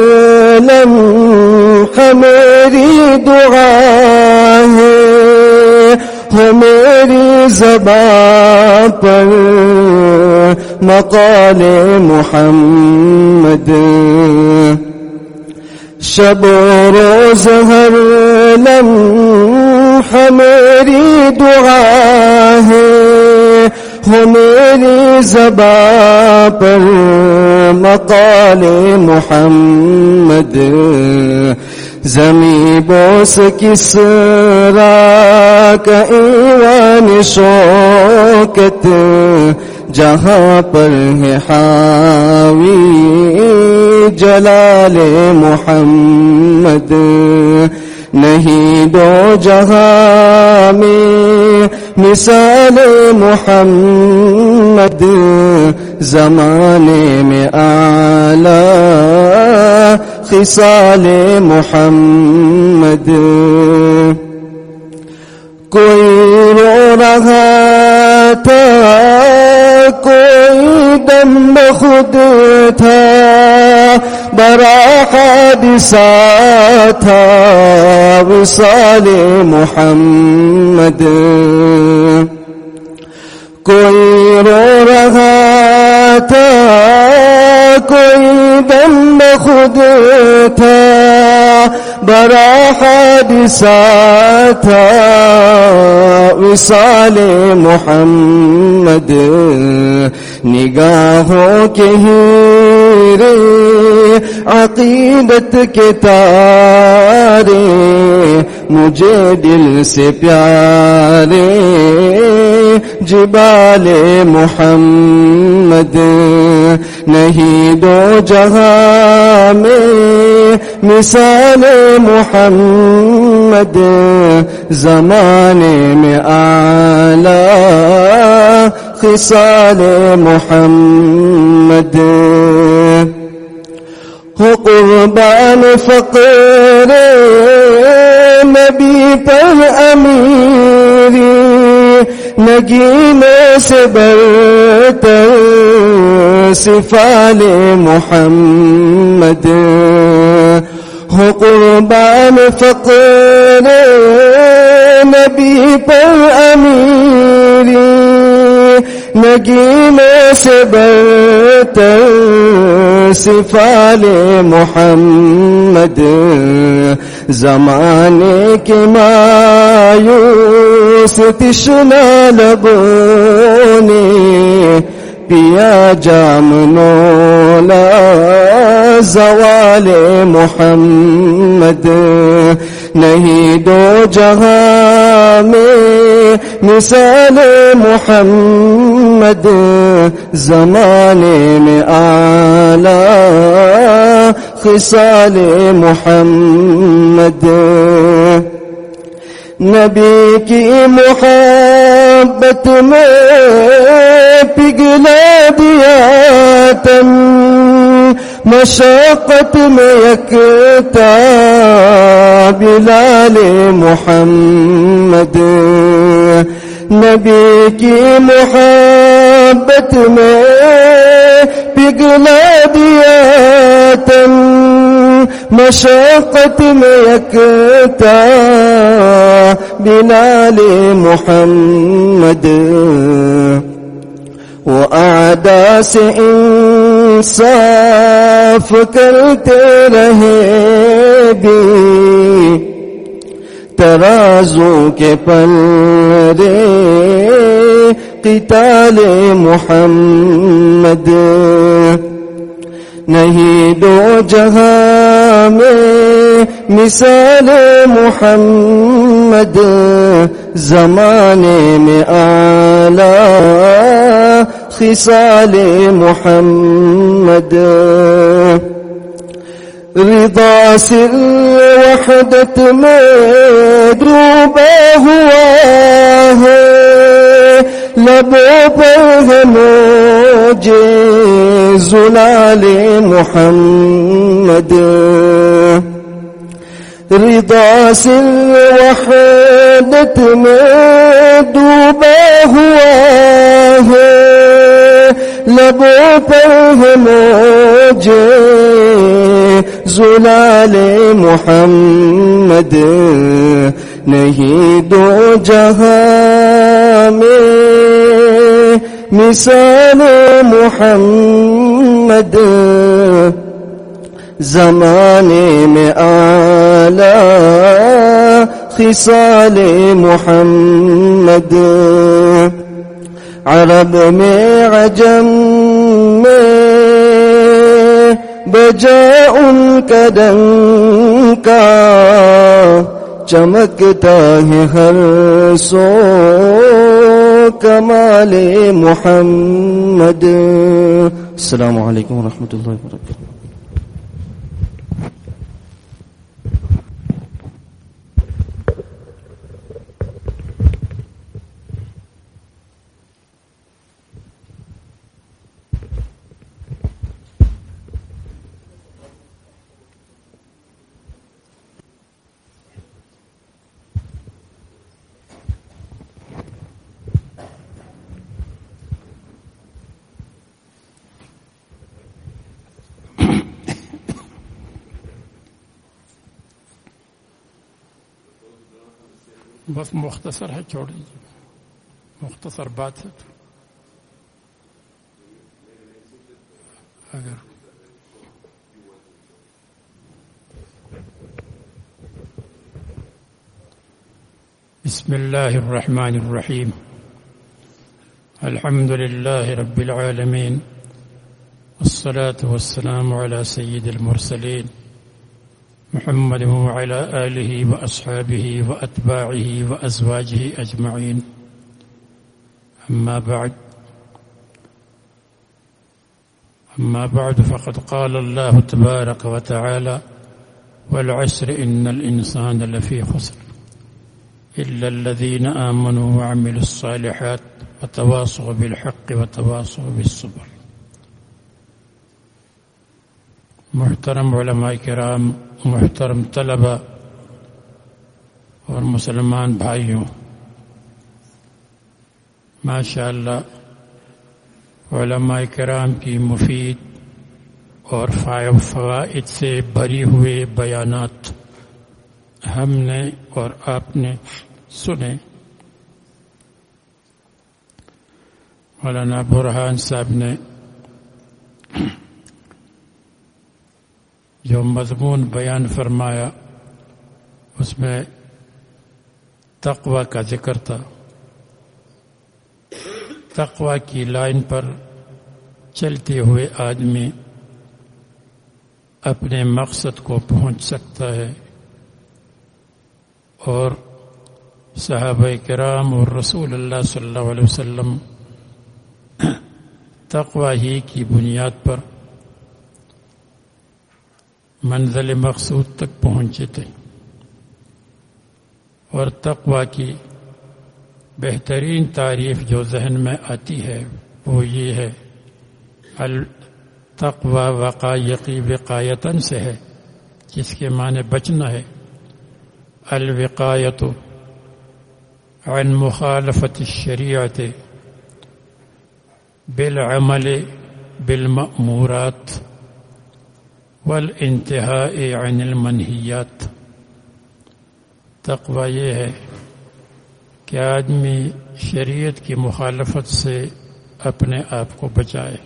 لمحہ میری دعا ہو میری پر مقال محمد۔ شب و روز ہر لمحہ میری دعا ہے۔ ہو میری زبان پر مقال محمد۔ زمیں بوس کس را کا ایوان شوکت، جہاں پر ہے حاوی جلال محمد۔ نہیں دو جہاں میں مثال محمد، زمانے میں آلہ خصال محمد. کوئی رو رہا تھا کوئی دم خود تھا بڑا حادثہ تھا وصال محمد. کوئی رو رہا تھا کوئی دم خود تھا، بڑا حادثہ تھا۔ وصال محمد، نگاہوں کے ہیرے عقیدت کے تارے، مجھے دل سے پیارے۔ جبال محمد نہیں دو جہاں میں مثال محمد زمانے میں آلہ خصال محمد ہو قربان فقر نبی پر امیری نجينا سبل تنسف على محمد. هو قربان فقر نبي پر نگینے سے برتر صفال محمد زمانے کے مایوس تشنا لبوں نے پیا جام نولا زوال محمد نہیں دو جہاں میں مثال محمد زمانے میں آلہ خصال محمد. نبی کی محبت میں پگلا دیا تن میں یکتا بلال محمد. نبی کی محبت میں پگلا دیا تن میں بلال محمد. وہ آدا سے انصاف کرتے رہے ترازو کے پلرے قتال محمد نہیں دو جہاں میں مثال محمد زمانے میں آلہ خصال محمد رضا سر وحدت میں ڈوبا ہوا ہے زلال محمد. رضا سر وحدت میں ڈوبا ہے مجھے زلال محمد جہاں میں مثال محمد زمانے میں آلہ خصال محمد عرب میں عجم میں بجا ان کا چمکتا ہے ہر سو کمال محمد۔ السلام علیکم ورحمۃ اللہ وبرکاتہ۔ مختصر دیجیے مختصر بات ہے اگر بسم الله الرحمن الرحيم. الحمد لله رب العالمين. والصلاة والسلام على سيد المرسلين. محمد وعلى آله وأصحابه وأتباعه وأزواجه أجمعين. أما بعد. أما بعد فقد قال الله تبارك وتعالى والعسر إن الإنسان لفي خسر. إلا الذين آمنوا وعملوا الصالحات وتواصوا بالحق وتواصوا بالصبر. محترم علماء کرام محترم طلبہ اور مسلمان بھائیوں ماشاء اللہ علماء کرام کی مفید اور فوائد سے بھری ہوئے بیانات ہم نے اور آپ نے سنے مولانا برحان صاحب نے جو مضمون بیان فرمایا، اس میں تقوی کا ذکر تھا۔ تقوی کی لائن پر چلتے ہوئے آدمی اپنے مقصد کو پہنچ سکتا ہے اور صحابہ کرام اور رسول اللہ صلی اللہ علیہ وسلم تقوی ہی کی بنیاد پر منزل مقصود تک پہنچے تھے۔ اور تقوی کی بہترین تعریف جو ذہن میں آتی ہے وہ یہ ہے۔ التقوی وقایقی وقایتن سے ہے، جس کے معنی بچنا ہے۔ الوقایت عن مخالفت الشریعت بالعمل بالمأمورات۔ والانتہاء عن المنہیات تقوی یہ ہے کہ آدمی شریعت کی مخالفت سے اپنے آپ کو بچائے۔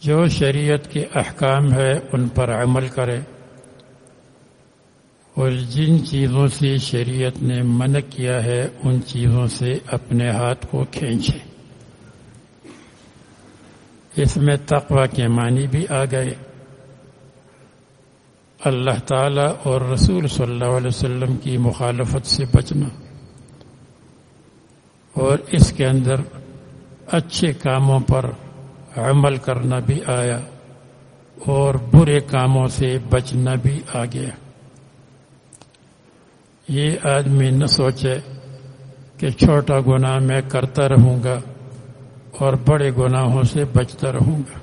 جو شریعت کے احکام ہے ان پر عمل کرے۔ اور جن چیزوں سے شریعت نے منع کیا ہے، ان چیزوں سے اپنے ہاتھ کو کھینچے۔ اس میں تقوی کے معنی بھی آ گئے۔ اللہ تعالی اور رسول صلی اللہ علیہ وسلم کی مخالفت سے بچنا۔ اور اس کے اندر اچھے کاموں پر عمل کرنا بھی آیا اور برے کاموں سے بچنا بھی آ گیا۔ یہ آدمی نہ سوچے کہ چھوٹا گناہ میں کرتا رہوں گا۔ اور بڑے گناہوں سے بچتا رہوں گا۔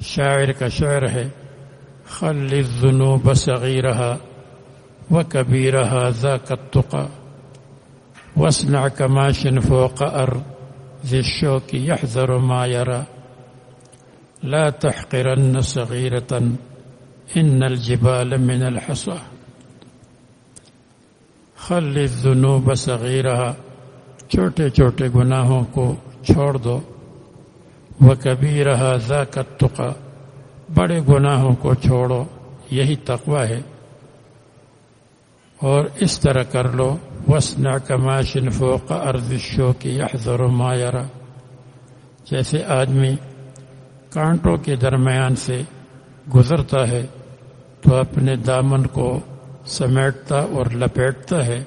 شاعر کا شعر ہے، خل الذنوب صغيرها وكبيرها ذاك التقى واصنع كماش فوق أرض ذي الشوك يحذر ما يرى لا تحقرن صغيرة إن الجبال من الحصى خل الذنوب صغيرها چھوٹے چھوٹے گناہوں کو چھوڑ دو۔ وہ کبھی رہا ذاکت تقا بڑے گناہوں کو چھوڑو، یہی تقوی ہے۔ اور اس طرح کر لو۔ وسنا کماشن فوق ارزشوں کی احضر و مایرا جیسے آدمی کانٹوں کے درمیان سے گزرتا ہے تو اپنے دامن کو سمیٹتا اور لپیٹتا ہے۔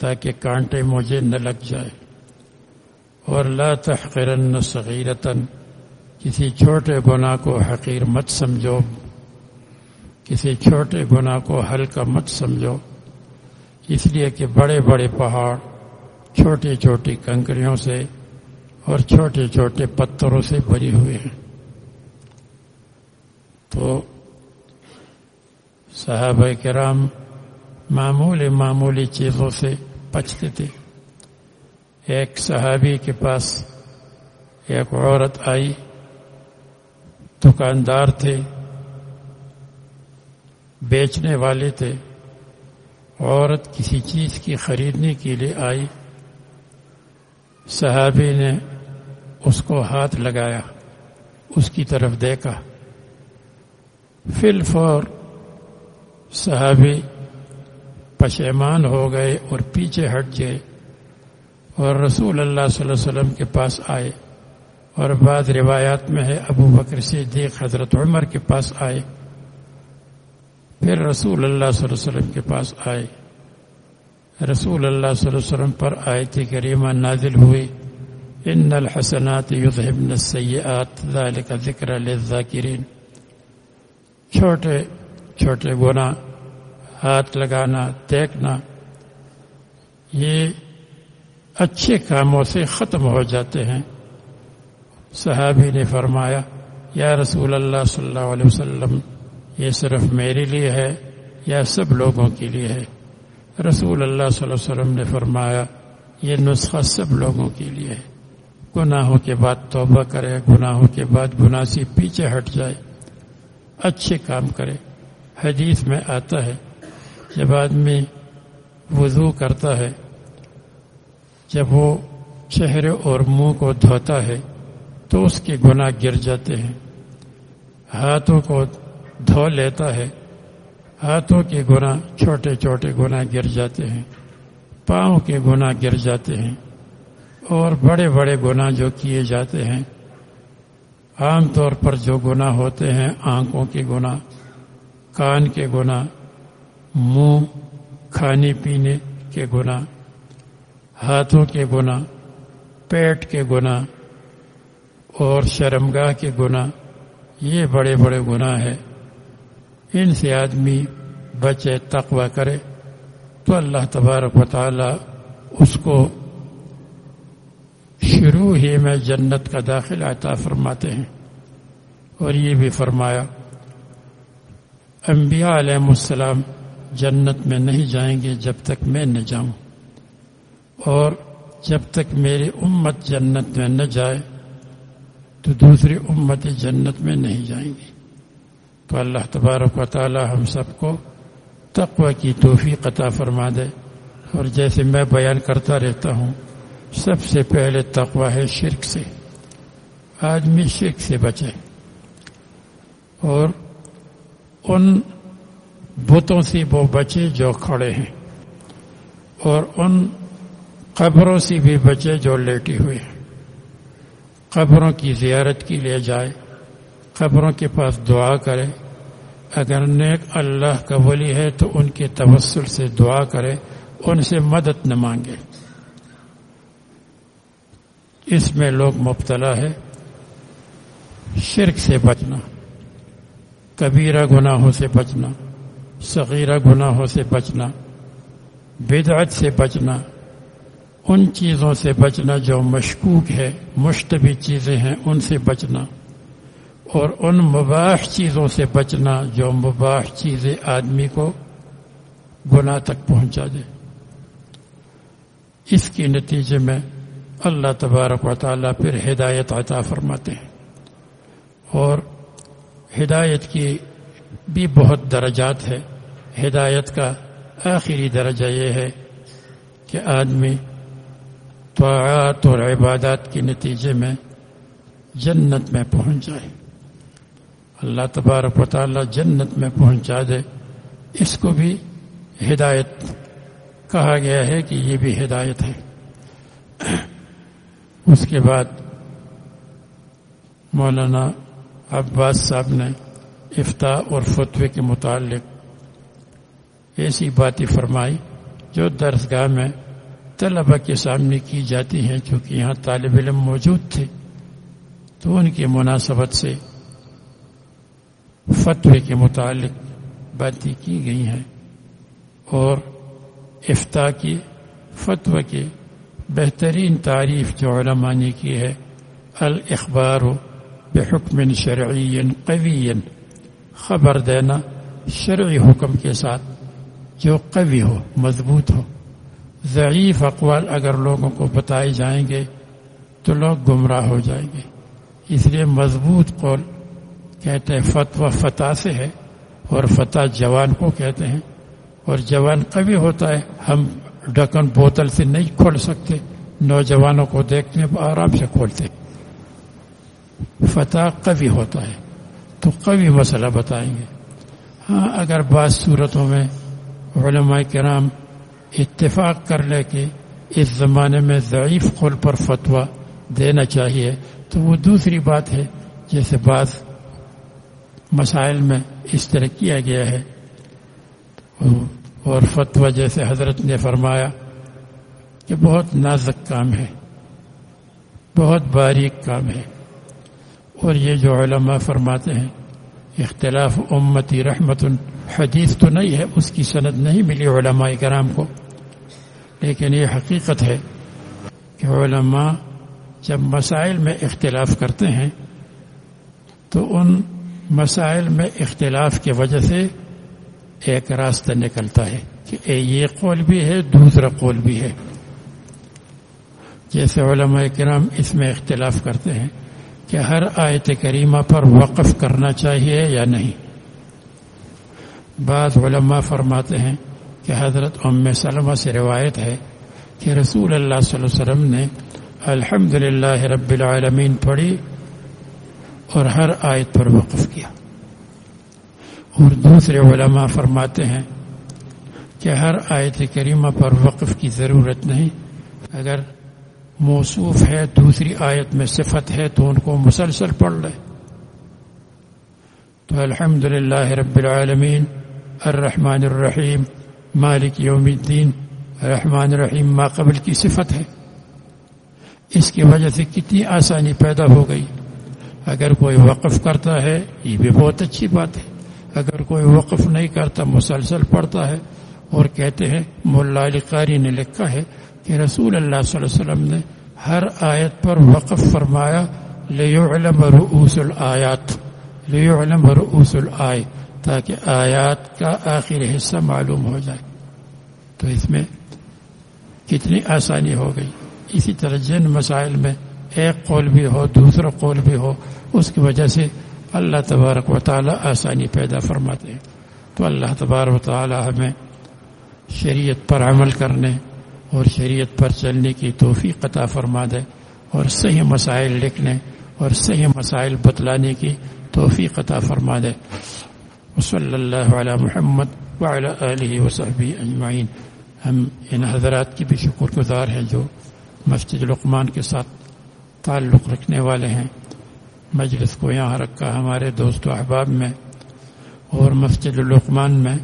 تاکہ کانٹے مجھے نہ لگ جائے۔ اور لا تحقرن صغیرتن کسی چھوٹے گناہ کو حقیر مت سمجھو۔ کسی چھوٹے گناہ کو ہلکا مت سمجھو۔ اس لیے کہ بڑے بڑے پہاڑ، چھوٹی چھوٹی کنکریوں سے اور چھوٹے چھوٹے پتھروں سے بھری ہوئے ہیں۔ تو صحابہ کرام معمولی معمولی چیزوں سے بچتے تھے۔ ایک صحابی کے پاس ایک عورت آئی، دکاندار تھے، بیچنے والے تھے۔ عورت کسی چیز کی خریدنے کے لیے آئی۔ صحابی نے اس کو ہاتھ لگایا، اس کی طرف دیکھا۔ فل فور صحابی پشیمان ہو گئے اور پیچھے ہٹ گئے اور رسول اللہ صلی اللہ علیہ وسلم کے پاس آئے اور بعض روایات میں ہے ابو بکر صدیق حضرت عمر کے پاس آئے پھر رسول اللہ صلی اللہ علیہ وسلم کے پاس آئے رسول اللہ صلی اللہ علیہ وسلم پر آیت کریمہ نازل ہوئی ان الحسنات یذهبن السیئات ذلك ذکر للذاکرین۔ چھوٹے چھوٹے گناہ ہاتھ لگانا، دیکھنا، یہ اچھے کاموں سے ختم ہو جاتے ہیں۔ صحابی نے فرمایا، یا رسول اللہ صلی اللہ علیہ وسلم، یہ صرف میرے لیے ہے یا سب لوگوں کے لیے ہے؟ رسول اللہ صلی اللہ علیہ وسلم نے فرمایا، یہ نسخہ سب لوگوں کے لیے ہے۔ گناہوں کے بعد توبہ کرے، گناہوں کے بعد گناہ سے پیچھے ہٹ جائے۔ اچھے کام کرے۔ حدیث میں آتا ہے جب آدمی وضو کرتا ہے، جب وہ چہرے اور منہ کو دھوتا ہے، تو اس کے گناہ گر جاتے ہیں۔ ہاتھوں کو دھو لیتا ہے، ہاتھوں کے گناہ چھوٹے چھوٹے گناہ گر جاتے ہیں، پاؤں کے گناہ گر جاتے ہیں۔ اور بڑے بڑے گناہ جو کیے جاتے ہیں، عام طور پر جو گناہ ہوتے ہیں، آنکھوں کے گناہ، کان کے گناہ منہ کھانے پینے کے گناہ، ہاتھوں کے گناہ، پیٹ کے گناہ اور شرمگاہ کے گناہ، یہ بڑے بڑے گناہ ہیں۔ ان سے آدمی بچے تقوی کرے تو اللہ تبارک و تعالی اس کو شروع ہی میں جنت کا داخل عطا فرماتے ہیں۔ اور یہ بھی فرمایا، انبیاء علیہ السلام جنت میں نہیں جائیں گے جب تک میں نہ جاؤں۔ اور جب تک میری امت جنت میں نہ جائے، تو دوسری امت جنت میں نہیں جائیں گی تو اللہ تبارک و تعالی ہم سب کو تقوی کی توفیق عطا فرما دے۔ اور جیسے میں بیان کرتا رہتا ہوں، سب سے پہلے تقوی ہے شرک سے۔ آدمی شرک سے بچے۔ اور ان بتوں سے وہ بچے جو کھڑے ہیں اور ان قبروں سے بھی بچے جو لیٹی ہوئے ہیں۔ قبروں کی زیارت کی لے جائے، قبروں کے پاس دعا کرے۔ اگر نیک اللہ کا ولی ہے تو ان کے توسل سے دعا کرے، ان سے مدد نہ مانگے۔ اس میں لوگ مبتلا ہے، شرک سے بچنا، کبیرہ گناہوں سے بچنا۔ صغیرہ گناہوں سے بچنا، بدعت سے بچنا، ان چیزوں سے بچنا جو مشکوک ہے، مشتبہ چیزیں ہیں، ان سے بچنا، اور ان مباح چیزوں سے بچنا جو مباح چیزیں آدمی کو گناہ تک پہنچا دے۔ اس کے نتیجے میں اللہ تبارک و تعالیٰ پھر ہدایت عطا فرماتے ہیں اور ہدایت کی بھی بہت درجات ہے۔ ہدایت کا آخری درجہ یہ ہے کہ آدمی طاعات اور عبادات کے نتیجے میں جنت میں پہنچ جائے۔ اللہ تبارک و تعالی جنت میں پہنچا دے۔ اس کو بھی ہدایت کہا گیا ہے کہ یہ بھی ہدایت ہے۔ اس کے بعد مولانا عباس صاحب نے افتاح اور فتوے کے متعلق ایسی باتیں فرمائی جو درسگاہ میں طلبہ کے سامنے کی جاتی ہیں چونکہ یہاں طالب علم موجود تھے۔ تو ان کی مناسبت سے فتوے کے متعلق باتیں کی گئی ہیں اور افتاح کی فتوی کی بہترین تعریف جو علماء نے کی ہے الاخبار بحکم شرعی قوی۔ خبر دینا شرعی حکم کے ساتھ جو قوی ہو، مضبوط ہو۔ ضعیف اقوال اگر لوگوں کو بتائے جائیں گے تو لوگ گمراہ ہو جائیں گے۔ اس لیے مضبوط قول کہتے ہیں، فتویٰ فتح سے ہے اور فتح جوان کو کہتے ہیں۔ اور جوان قوی ہوتا ہے، ہم ڈکن بوتل سے نہیں کھول سکتے، نوجوانوں کو دیکھتے ہیں آرام سے کھولتے۔ فتح قوی ہوتا ہے۔ تو قوی مسئلہ بتائیں گے۔ ہاں اگر بعض صورتوں میں علماء کرام اتفاق کر لے کہ اس زمانے میں ضعیف قول پر فتویٰ دینا چاہیے، تو وہ دوسری بات ہے، جیسے بعض مسائل میں اس طرح کیا گیا ہے۔ اور فتویٰ جیسے حضرت نے فرمایا کہ بہت نازک کام ہے، بہت باریک کام ہے۔ اور یہ جو علماء فرماتے ہیں، اختلاف امتی رحمت حدیث تو نہیں ہے، اس کی سند نہیں ملی علماء کرام کو۔ لیکن یہ حقیقت ہے کہ علماء جب مسائل میں اختلاف کرتے ہیں، تو ان مسائل میں اختلاف کی وجہ سے ایک راستہ نکلتا ہے کہ یہ قول بھی ہے، دوسرا قول بھی ہے۔ جیسے علماء کرام اس میں اختلاف کرتے ہیں کہ ہر آیت کریمہ پر وقف کرنا چاہیے یا نہیں؟ بعض علماء فرماتے ہیں کہ حضرت ام سلمہ سے روایت ہے کہ رسول اللہ صلی اللہ علیہ وسلم نے الحمد رب العالمین پڑھی اور ہر آیت پر وقف کیا۔ اور دوسرے علماء فرماتے ہیں کہ ہر آیت کریمہ پر وقف کی ضرورت نہیں۔ اگر موصوف ہے، دوسری آیت میں صفت ہے، تو ان کو مسلسل پڑھ لے تو الحمد رب العالمین، الرحمن الرحیم، مالک یوم الدین رحمان الرحیم، ما قبل کی صفت ہے۔ اس کی وجہ سے کتنی آسانی پیدا ہو گئی۔ اگر کوئی وقف کرتا ہے، یہ بھی بہت اچھی بات ہے۔ اگر کوئی وقف نہیں کرتا، مسلسل پڑھتا ہے۔ اور کہتے ہیں ملا علی قاری نے لکھا ہے کہ رسول اللہ صلی اللہ علیہ وسلم نے ہر آیت پر وقف فرمایا لیعلم رؤوس الآیات لیعلم رؤوس الآئے تاکہ آیات کا آخر حصہ معلوم ہو جائے۔ تو اس میں کتنی آسانی ہو گئی۔ اسی طرح جن مسائل میں ایک قول بھی ہو، دوسرا قول بھی ہو، اس کی وجہ سے اللہ تبارک و تعالی آسانی پیدا فرماتے ہیں۔ تو اللہ تبارک و تعالی ہمیں شریعت پر عمل کرنے اور شریعت پر چلنے کی توفیق عطا فرما دے اور صحیح مسائل لکھنے اور صحیح مسائل بتلانے کی توفیق عطا فرما دے۔ صلی اللہ علیہ محمد وعلی آلہ وصحبہ اجمعین۔ ہم ان حضرات کی بھی شکر گزار ہیں جو مسجد لقمان کے ساتھ تعلق رکھنے والے ہیں۔ مجلس کو یہاں رکھا ہمارے دوست و احباب میں اور مسجد لقمان میں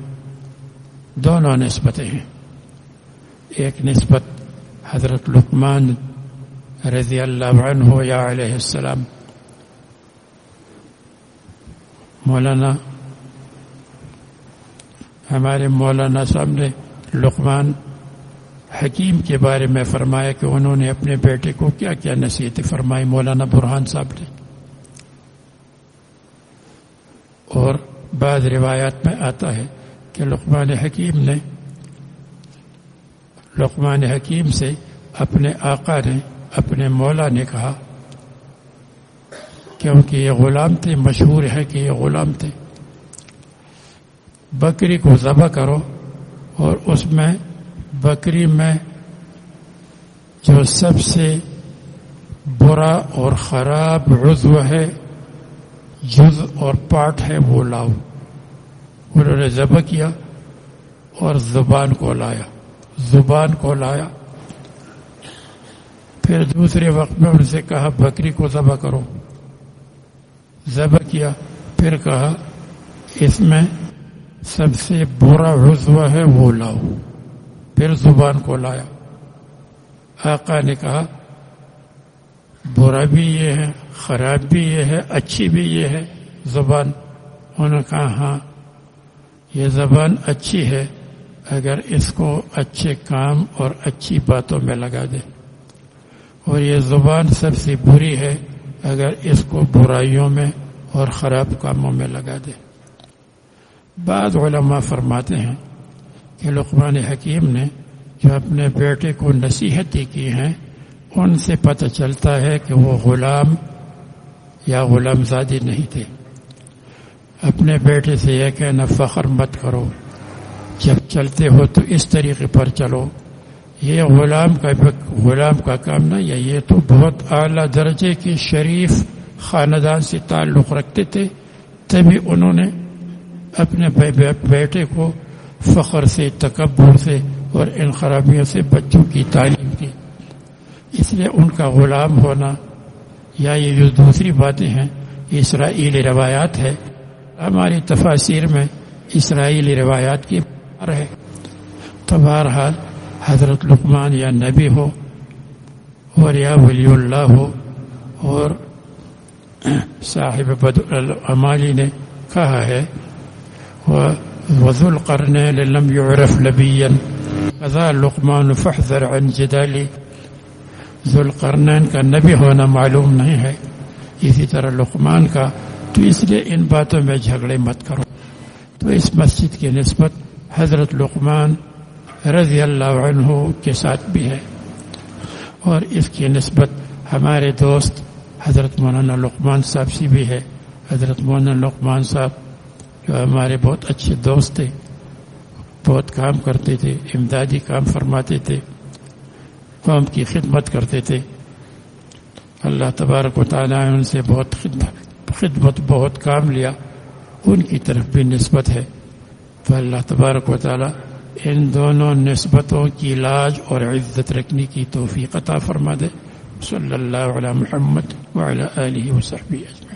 دونوں نسبتیں ہیں۔ ایک نسبت حضرت لقمان رضی اللہ عنہ یا علیہ السلام۔ مولانا، ہمارے مولانا صاحب نے لقمان حکیم کے بارے میں فرمایا کہ انہوں نے اپنے بیٹے کو کیا کیا نصیحت فرمائی، مولانا برہان صاحب نے۔ اور بعض روایات میں آتا ہے کہ لقمان حکیم نے لقمان حکیم سے اپنے آقا نے، اپنے مولا نے کہا کیونکہ یہ غلام تھے، مشہور ہے کہ یہ غلام تھے۔ بکری کو ذبح کرو اور اس میں بکری میں جو سب سے برا اور خراب عضو ہے، جز اور پاٹ ہے، وہ لاؤ۔ انہوں نے ذبح کیا اور زبان کو لایا۔ زبان کو لایا۔ پھر دوسرے وقت میں ان سے کہا، بکری کو ذبح کرو۔ ذبح کیا۔ پھر کہا، اس میں سب سے برا عضو ہے وہ لاؤ۔ پھر زبان کو لایا۔ آقا نے کہا، برا بھی یہ ہے، خراب بھی یہ ہے، اچھی بھی یہ ہے۔ زبان، انہوں نے کہا ہاں یہ زبان اچھی ہے۔ اگر اس کو اچھے کام اور اچھی باتوں میں لگا دے۔ اور یہ زبان سب سے بری ہے اگر اس کو برائیوں میں اور خراب کاموں میں لگا دے۔ بعض علماء فرماتے ہیں کہ لقمان حکیم نے جو اپنے بیٹے کو نصیحتیں کی ہیں، ان سے پتہ چلتا ہے کہ وہ غلام یا غلام زادی نہیں تھے۔ اپنے بیٹے سے یہ کہنا فخر مت کرو۔ جب چلتے ہو تو اس طریقے پر چلو۔ یہ غلام کا غلام کا کام نہ، یا یہ تو بہت اعلیٰ درجے کی شریف خاندان سے تعلق رکھتے تھے، تبھی انہوں نے اپنے بیٹے کو فخر سے، تکبر سے اور ان خرابیوں سے بچوں کی تعلیم کی اس لیے ان کا غلام ہونا، یا یہ جو دوسری باتیں ہیں، اسرائیلی روایات ہے۔ ہماری تفاصیر میں اسرائیلی روایات کی ہے تو بہرحال حضرت لقمان یا نبی ہو اور یا ولی اللہ ہو اور صاحب بد العمالی نے کہا ہے وذو القرنين لم يعرف نبيا كذا لقمان فاحذر عن جدالي ذو القرنین کا نبی ہونا معلوم نہیں ہے۔ اسی طرح لقمان کا، تو اس لیے ان باتوں میں جھگڑے مت کرو۔ تو اس مسجد کی نسبت حضرت لقمان رضی اللہ عنہ کے ساتھ بھی ہے۔ اور اس کی نسبت ہمارے دوست حضرت مولانا لقمان صاحب سے بھی ہے۔ حضرت مولانا لقمان صاحب جو ہمارے بہت اچھے دوست تھے، بہت کام کرتے تھے، امدادی کام فرماتے تھے، قوم کی خدمت کرتے تھے۔ اللہ تبارک و تعالیٰ ان سے بہت خدمت خدمت، بہت کام لیا۔ ان کی طرف بھی نسبت ہے۔ تو اللہ تبارک و تعالیٰ ان دونوں نسبتوں کی لاج اور عزت رکھنے کی توفیق عطا فرما دے۔ صلی اللہ علیہ محمد وعلی آلہ وصحبہ اجمعین۔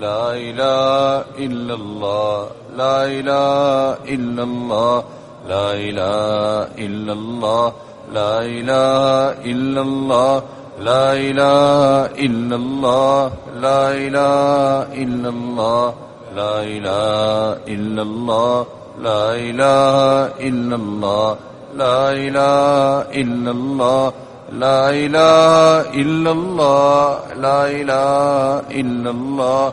لا إله إلا الله لا إله إلا الله لا إله إلا الله لا إله إلا الله لا إله إلا الله لا إله إلا الله لا إله إلا الله لا إله إلا الله لا إله إلا الله لا إله إلا الله لا إله إلا الله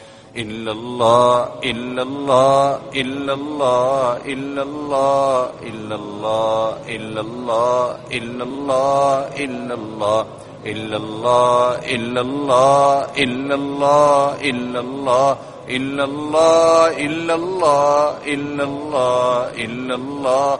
إلا الله إلا الله إلا الله إلا الله إلا الله إلا الله إلا الله إلا الله إلا الله إلا الله إلا الله إلا الله إلا الله إلا الله إلا الله إلا الله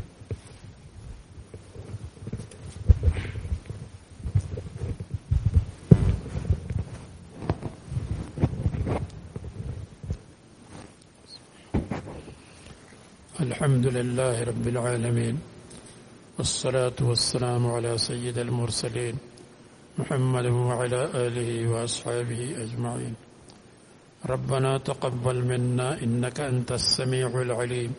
الحمد لله رب العالمين والصلاة والسلام على سيد المرسلين محمد وعلى آله وأصحابه أجمعين. ربنا تقبل منا إنك أنت السميع العليم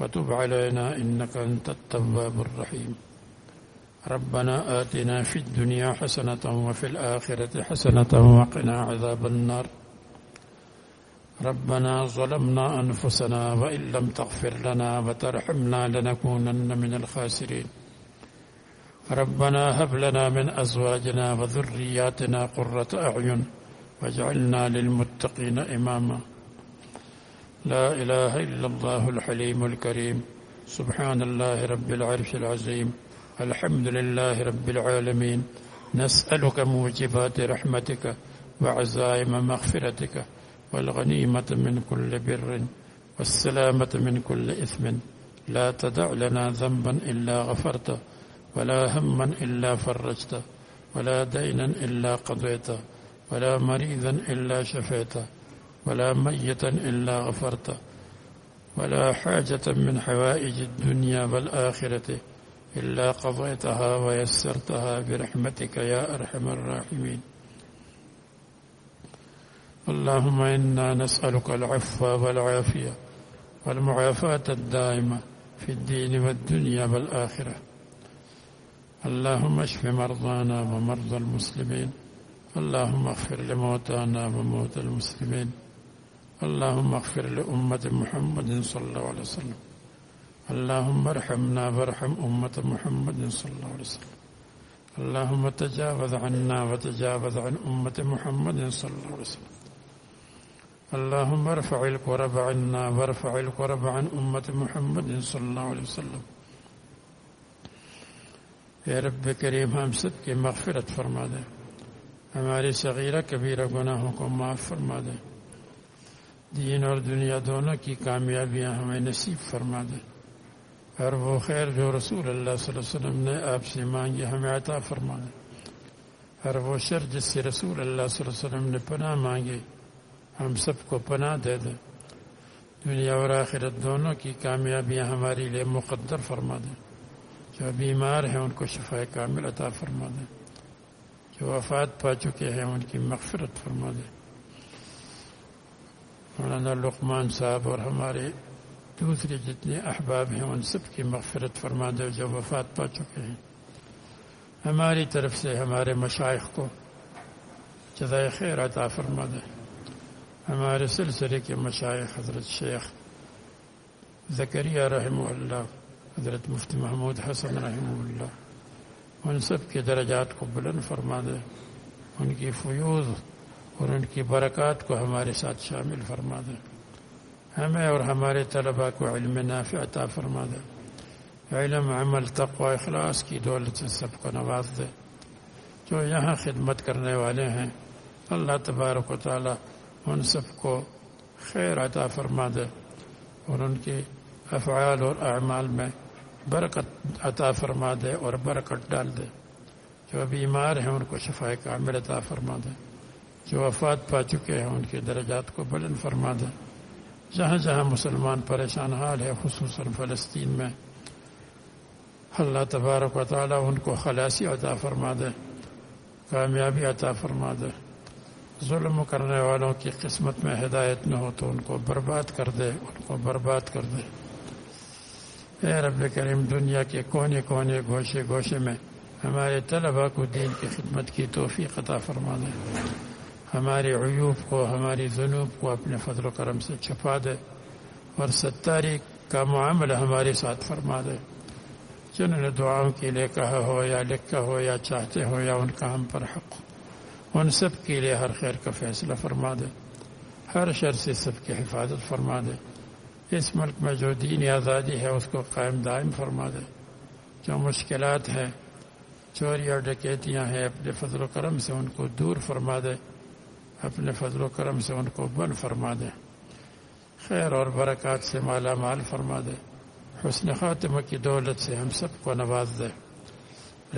وتب علينا إنك أنت التواب الرحيم. ربنا آتنا في الدنيا حسنة وفي الآخرة حسنة وقنا عذاب النار. ربنا ظلمنا أنفسنا وإن لم تغفر لنا وترحمنا لنكونن من الخاسرين. ربنا هب لنا من أزواجنا وذرياتنا قرة أعين واجعلنا للمتقين إماما. لا إله إلا الله الحليم الكريم. سبحان الله رب العرش العظيم. الحمد لله رب العالمين. نسألك موجبات رحمتك وعزائم مغفرتك. والغنيمة من كل بر والسلامة من كل إثم. لا تدع لنا ذنبا إلا غفرته ولا هما إلا فرجته ولا دينا إلا قضيته ولا مريضا إلا شفيته ولا ميتا إلا غفرته ولا حاجة من حوائج الدنيا والآخرة إلا قضيتها ويسرتها برحمتك يا أرحم الراحمين. اللهم إنا نسألك العفو والعافية والمعافاة الدائمة في الدين والدنيا والآخرة. اللهم اشف مرضانا ومرضى المسلمين. اللهم اغفر لموتانا وموتى المسلمين. اللهم اغفر لأمة محمد صلى الله عليه وسلم. اللهم ارحمنا وارحم أمة محمد صلى الله عليه وسلم. اللهم تجاوز عنا وتجاوز عن أمة محمد صلى الله عليه وسلم. اللهم ارفع الكرب عنا وارفع الكرب عن أمة محمد صلى الله عليه وسلم. اے رب کریم ہم سب کی مغفرت فرما دے۔ ہماری صغیرہ کبیرہ گناہوں کو معاف فرما دے۔ دین اور دنیا دونوں کی کامیابیاں ہمیں نصیب فرما دے۔ اور وہ خیر جو رسول اللہ صلی اللہ علیہ وسلم نے آپ سے مانگی، ہمیں عطا فرما دے۔ اور وہ شر جس سے رسول اللہ صلی اللہ علیہ وسلم نے پناہ مانگی ہم سب کو پناہ دے دے۔ دنیا اور آخرت دونوں کی کامیابیاں ہمارے لیے مقدر فرما دیں جو بیمار ہیں ان کو شفا کامل عطا فرما دیں جو وفات پا چکے ہیں ان کی مغفرت فرما دیں مولانا لقمان صاحب اور ہمارے دوسرے جتنے احباب ہیں، ان سب کی مغفرت فرما دے جو وفات پا چکے ہیں۔ ہماری طرف سے، ہمارے مشائق کو جزائے خیر عطا فرما دے۔ ہمارے سلسلے کے مشائق حضرت شیخ زکریہ رحمہ اللہ، حضرت مفتی محمود حسن رحمہ اللہ، ان سب کے درجات کو بلند فرما دے، ان کی فیوز اور ان کی برکات کو ہمارے ساتھ شامل فرما دے۔ ہمیں اور ہمارے طلباء کو علم نافع عطا فرما دے۔ علم، عمل، تقوی، اخلاص کی دولت سے سب کو نواز دے۔ جو یہاں خدمت کرنے والے ہیں، اللہ تبارک و تعالی ان سب کو خیر عطا فرما دے اور ان کے افعال اور اعمال میں برکت عطا فرما دے اور برکت ڈال دے۔ جو بیمار ہیں، ان کو شفا کامل عطا فرما دے جو وفات پا چکے ہیں، ان کے درجات کو بلند فرما دے جہاں جہاں مسلمان پریشان حال ہے، خصوصاً فلسطین میں، اللہ تبارک و تعالی ان کو خلاصی عطا فرما دے کامیابی عطا فرما دے ظلم کرنے والوں کی قسمت میں ہدایت نہ ہو تو ان کو برباد کر دے، ان کو برباد کر دے۔ اے رب کریم، دنیا کے کونے کونے گوشے گوشے میں ہمارے طلبا کو دین کی خدمت کی توفیق عطا فرما دے۔ ہمارے عیوب کو، ہماری ذنوب کو اپنے فضل و کرم سے چھپا دے اور ستاری کا معاملہ ہمارے ساتھ فرما دے۔ جنہوں نے دعاؤں کے لیے کہا ہو یا لکھا ہو یا چاہتے ہو یا ان کا ہم پر حق ہو۔ ان سب کے لیے ہر خیر کا فیصلہ فرما دے۔ ہر شر سے سب کی حفاظت فرما دے۔ اس ملک میں جو دین آزادی ہے، اس کو قائم دائم فرما دے۔ جو مشکلات ہیں، چوری اور ڈکیتیاں ہیں، اپنے فضل و کرم سے ان کو دور فرما دے۔ اپنے فضل و کرم سے ان کو بن فرما دے۔ خیر اور برکات سے مالا مال فرما دے۔ حسن خاتمہ کی دولت سے ہم سب کو نواز دے۔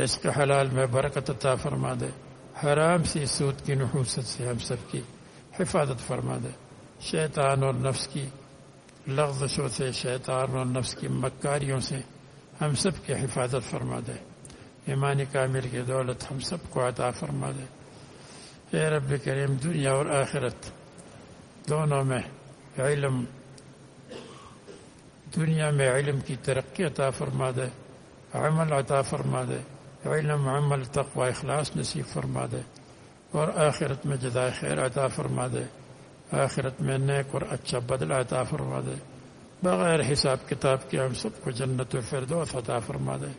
رزق حلال میں برکت عطا فرما دے۔ حرام سی سود کی نحوست سے ہم سب کی حفاظت فرما دے۔ شیطان اور نفس کی لغزشوں سے، شیطان اور نفس کی مکاریوں سے ہم سب کی حفاظت فرما دے۔ ایمانی کامل کی دولت ہم سب کو عطا فرما دے۔ اے رب کریم، دنیا اور آخرت دونوں میں علم، دنیا میں علم کی ترقی عطا فرما دے، عمل عطا فرما دے۔ علم عمل تقوی اخلاص نصیب فرما دے اور آخرت میں جزائے خیر عطا فرما دے آخرت میں نیک اور اچھا بدل عطا فرما دے بغیر حساب کتاب کے ہم سب کو جنت و فردوس عطا فرما دے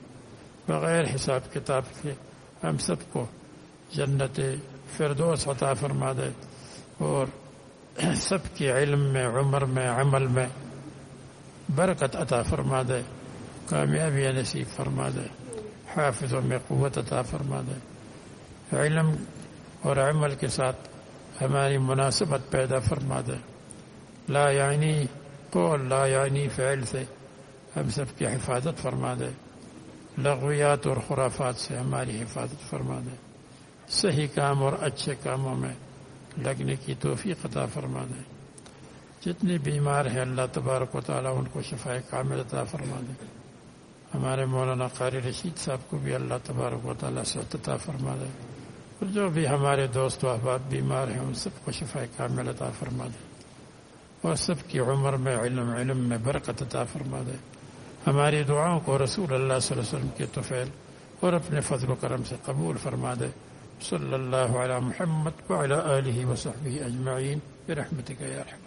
بغیر حساب کتاب کے ہم سب کو جنت فردوس عطا فرما دے اور سب کے علم میں، عمر میں، عمل میں برکت عطا فرما دے کامیابی نصیب فرما دے حافظوں میں قوت عطا فرما دے علم اور عمل کے ساتھ ہماری مناسبت پیدا فرما دے لا یعنی قول لا یعنی فعل سے ہم سب کی حفاظت فرما دے لغویات اور خرافات سے ہماری حفاظت فرما دے صحیح کام اور اچھے کاموں میں لگنے کی توفیق عطا فرما دے جتنے بیمار ہیں اللہ تبارک و تعالیٰ ان کو شفا کامل عطا فرما دے ہمارے مولانا قاری رشید صاحب کو بھی اللہ تبارک و تعالیٰ سے عطا فرما دے اور جو بھی ہمارے دوست و احباب بیمار ہیں ان سب کو شفا کامل عطا فرما دے اور سب کی عمر میں علم علم میں برکت عطا فرما دے ہماری دعاؤں کو رسول اللہ صلی اللہ علیہ وسلم کے توفیل اور اپنے فضل و کرم سے قبول فرما دے صلی اللہ علی محمد وعلی آلہ وصحبہ اجمعین برحمتک یا رحم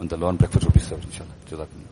అంత లోన్ ప్రక్రియ చూపిస్తారు చూదాకుండా